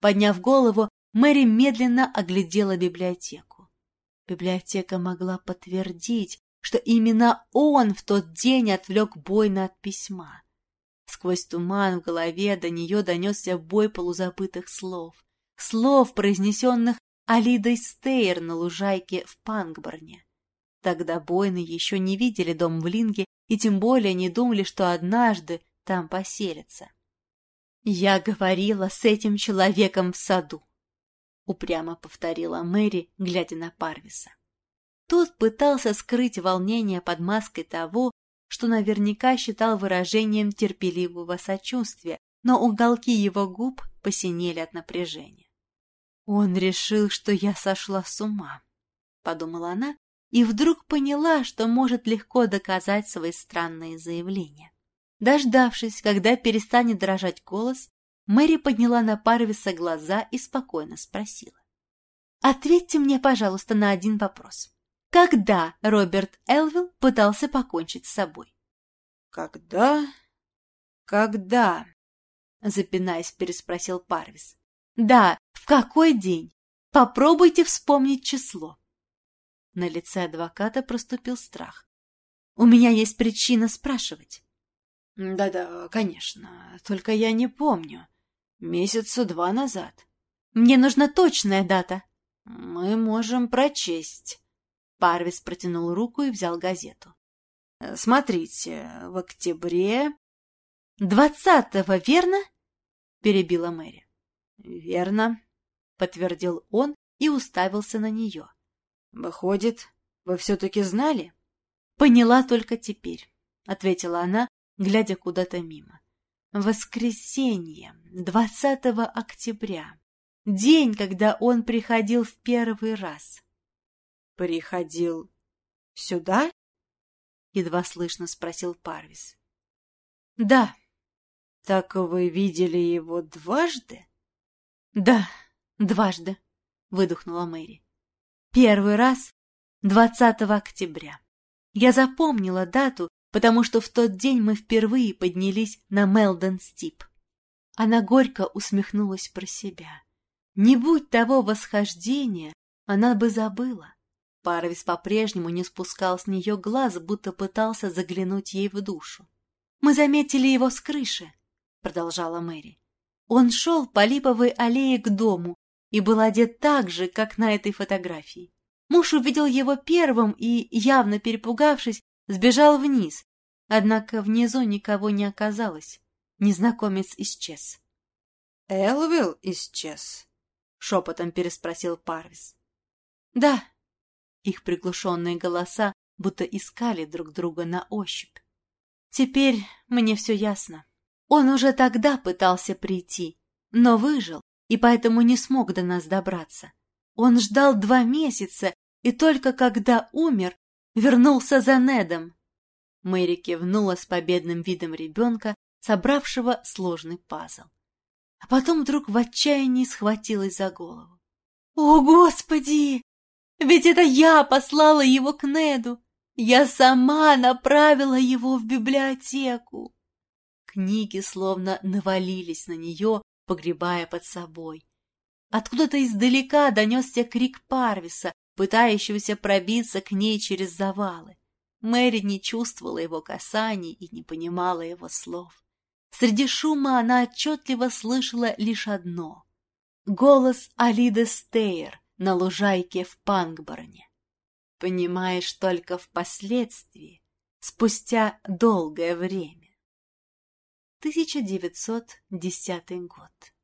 Подняв голову, Мэри медленно оглядела библиотеку. Библиотека могла подтвердить, что именно он в тот день отвлек Бойна от письма. Сквозь туман в голове до нее донесся бой полузабытых слов. Слов, произнесенных Алидой Стейр на лужайке в Пангборне. Тогда Бойны еще не видели дом в Линге и тем более не думали, что однажды там поселятся. «Я говорила с этим человеком в саду», — упрямо повторила Мэри, глядя на Парвиса. Тот пытался скрыть волнение под маской того, что наверняка считал выражением терпеливого сочувствия, но уголки его губ посинели от напряжения. «Он решил, что я сошла с ума», — подумала она, и вдруг поняла, что может легко доказать свои странные заявления. Дождавшись, когда перестанет дрожать голос, Мэри подняла на Парвиса глаза и спокойно спросила. «Ответьте мне, пожалуйста, на один вопрос. Когда Роберт Элвилл пытался покончить с собой? Когда? Когда? Запинаясь, переспросил Парвис. Да, в какой день? Попробуйте вспомнить число. На лице адвоката проступил страх. У меня есть причина спрашивать. Да-да, конечно, только я не помню. Месяца два назад. Мне нужна точная дата. Мы можем прочесть. Парвис протянул руку и взял газету. «Э, «Смотрите, в октябре...» «Двадцатого, верно?» — перебила Мэри. «Верно», — подтвердил он и уставился на нее. «Выходит, вы все-таки знали?» «Поняла только теперь», — ответила она, глядя куда-то мимо. «Воскресенье, двадцатого октября, день, когда он приходил в первый раз». «Приходил сюда?» — едва слышно спросил Парвис. «Да». «Так вы видели его дважды?» «Да, дважды», — выдохнула Мэри. «Первый раз — 20 октября. Я запомнила дату, потому что в тот день мы впервые поднялись на Мелдон-Стип». Она горько усмехнулась про себя. Не будь того восхождения, она бы забыла. Парвис по-прежнему не спускал с нее глаз, будто пытался заглянуть ей в душу. «Мы заметили его с крыши», — продолжала Мэри. Он шел по липовой аллее к дому и был одет так же, как на этой фотографии. Муж увидел его первым и, явно перепугавшись, сбежал вниз. Однако внизу никого не оказалось. Незнакомец исчез. — Элвилл исчез? — шепотом переспросил Парвис. — Да. Их приглушенные голоса будто искали друг друга на ощупь. Теперь мне все ясно. Он уже тогда пытался прийти, но выжил и поэтому не смог до нас добраться. Он ждал два месяца и только когда умер, вернулся за Недом. Мэри кивнула с победным видом ребенка, собравшего сложный пазл. А потом вдруг в отчаянии схватилась за голову. «О, Господи! Ведь это я послала его к Неду! Я сама направила его в библиотеку!» Книги словно навалились на нее, погребая под собой. Откуда-то издалека донесся крик Парвиса, пытающегося пробиться к ней через завалы. Мэри не чувствовала его касаний и не понимала его слов. Среди шума она отчетливо слышала лишь одно — голос Алиды Стейр на лужайке в Пангбороне. Понимаешь только впоследствии, спустя долгое время. 1910 год.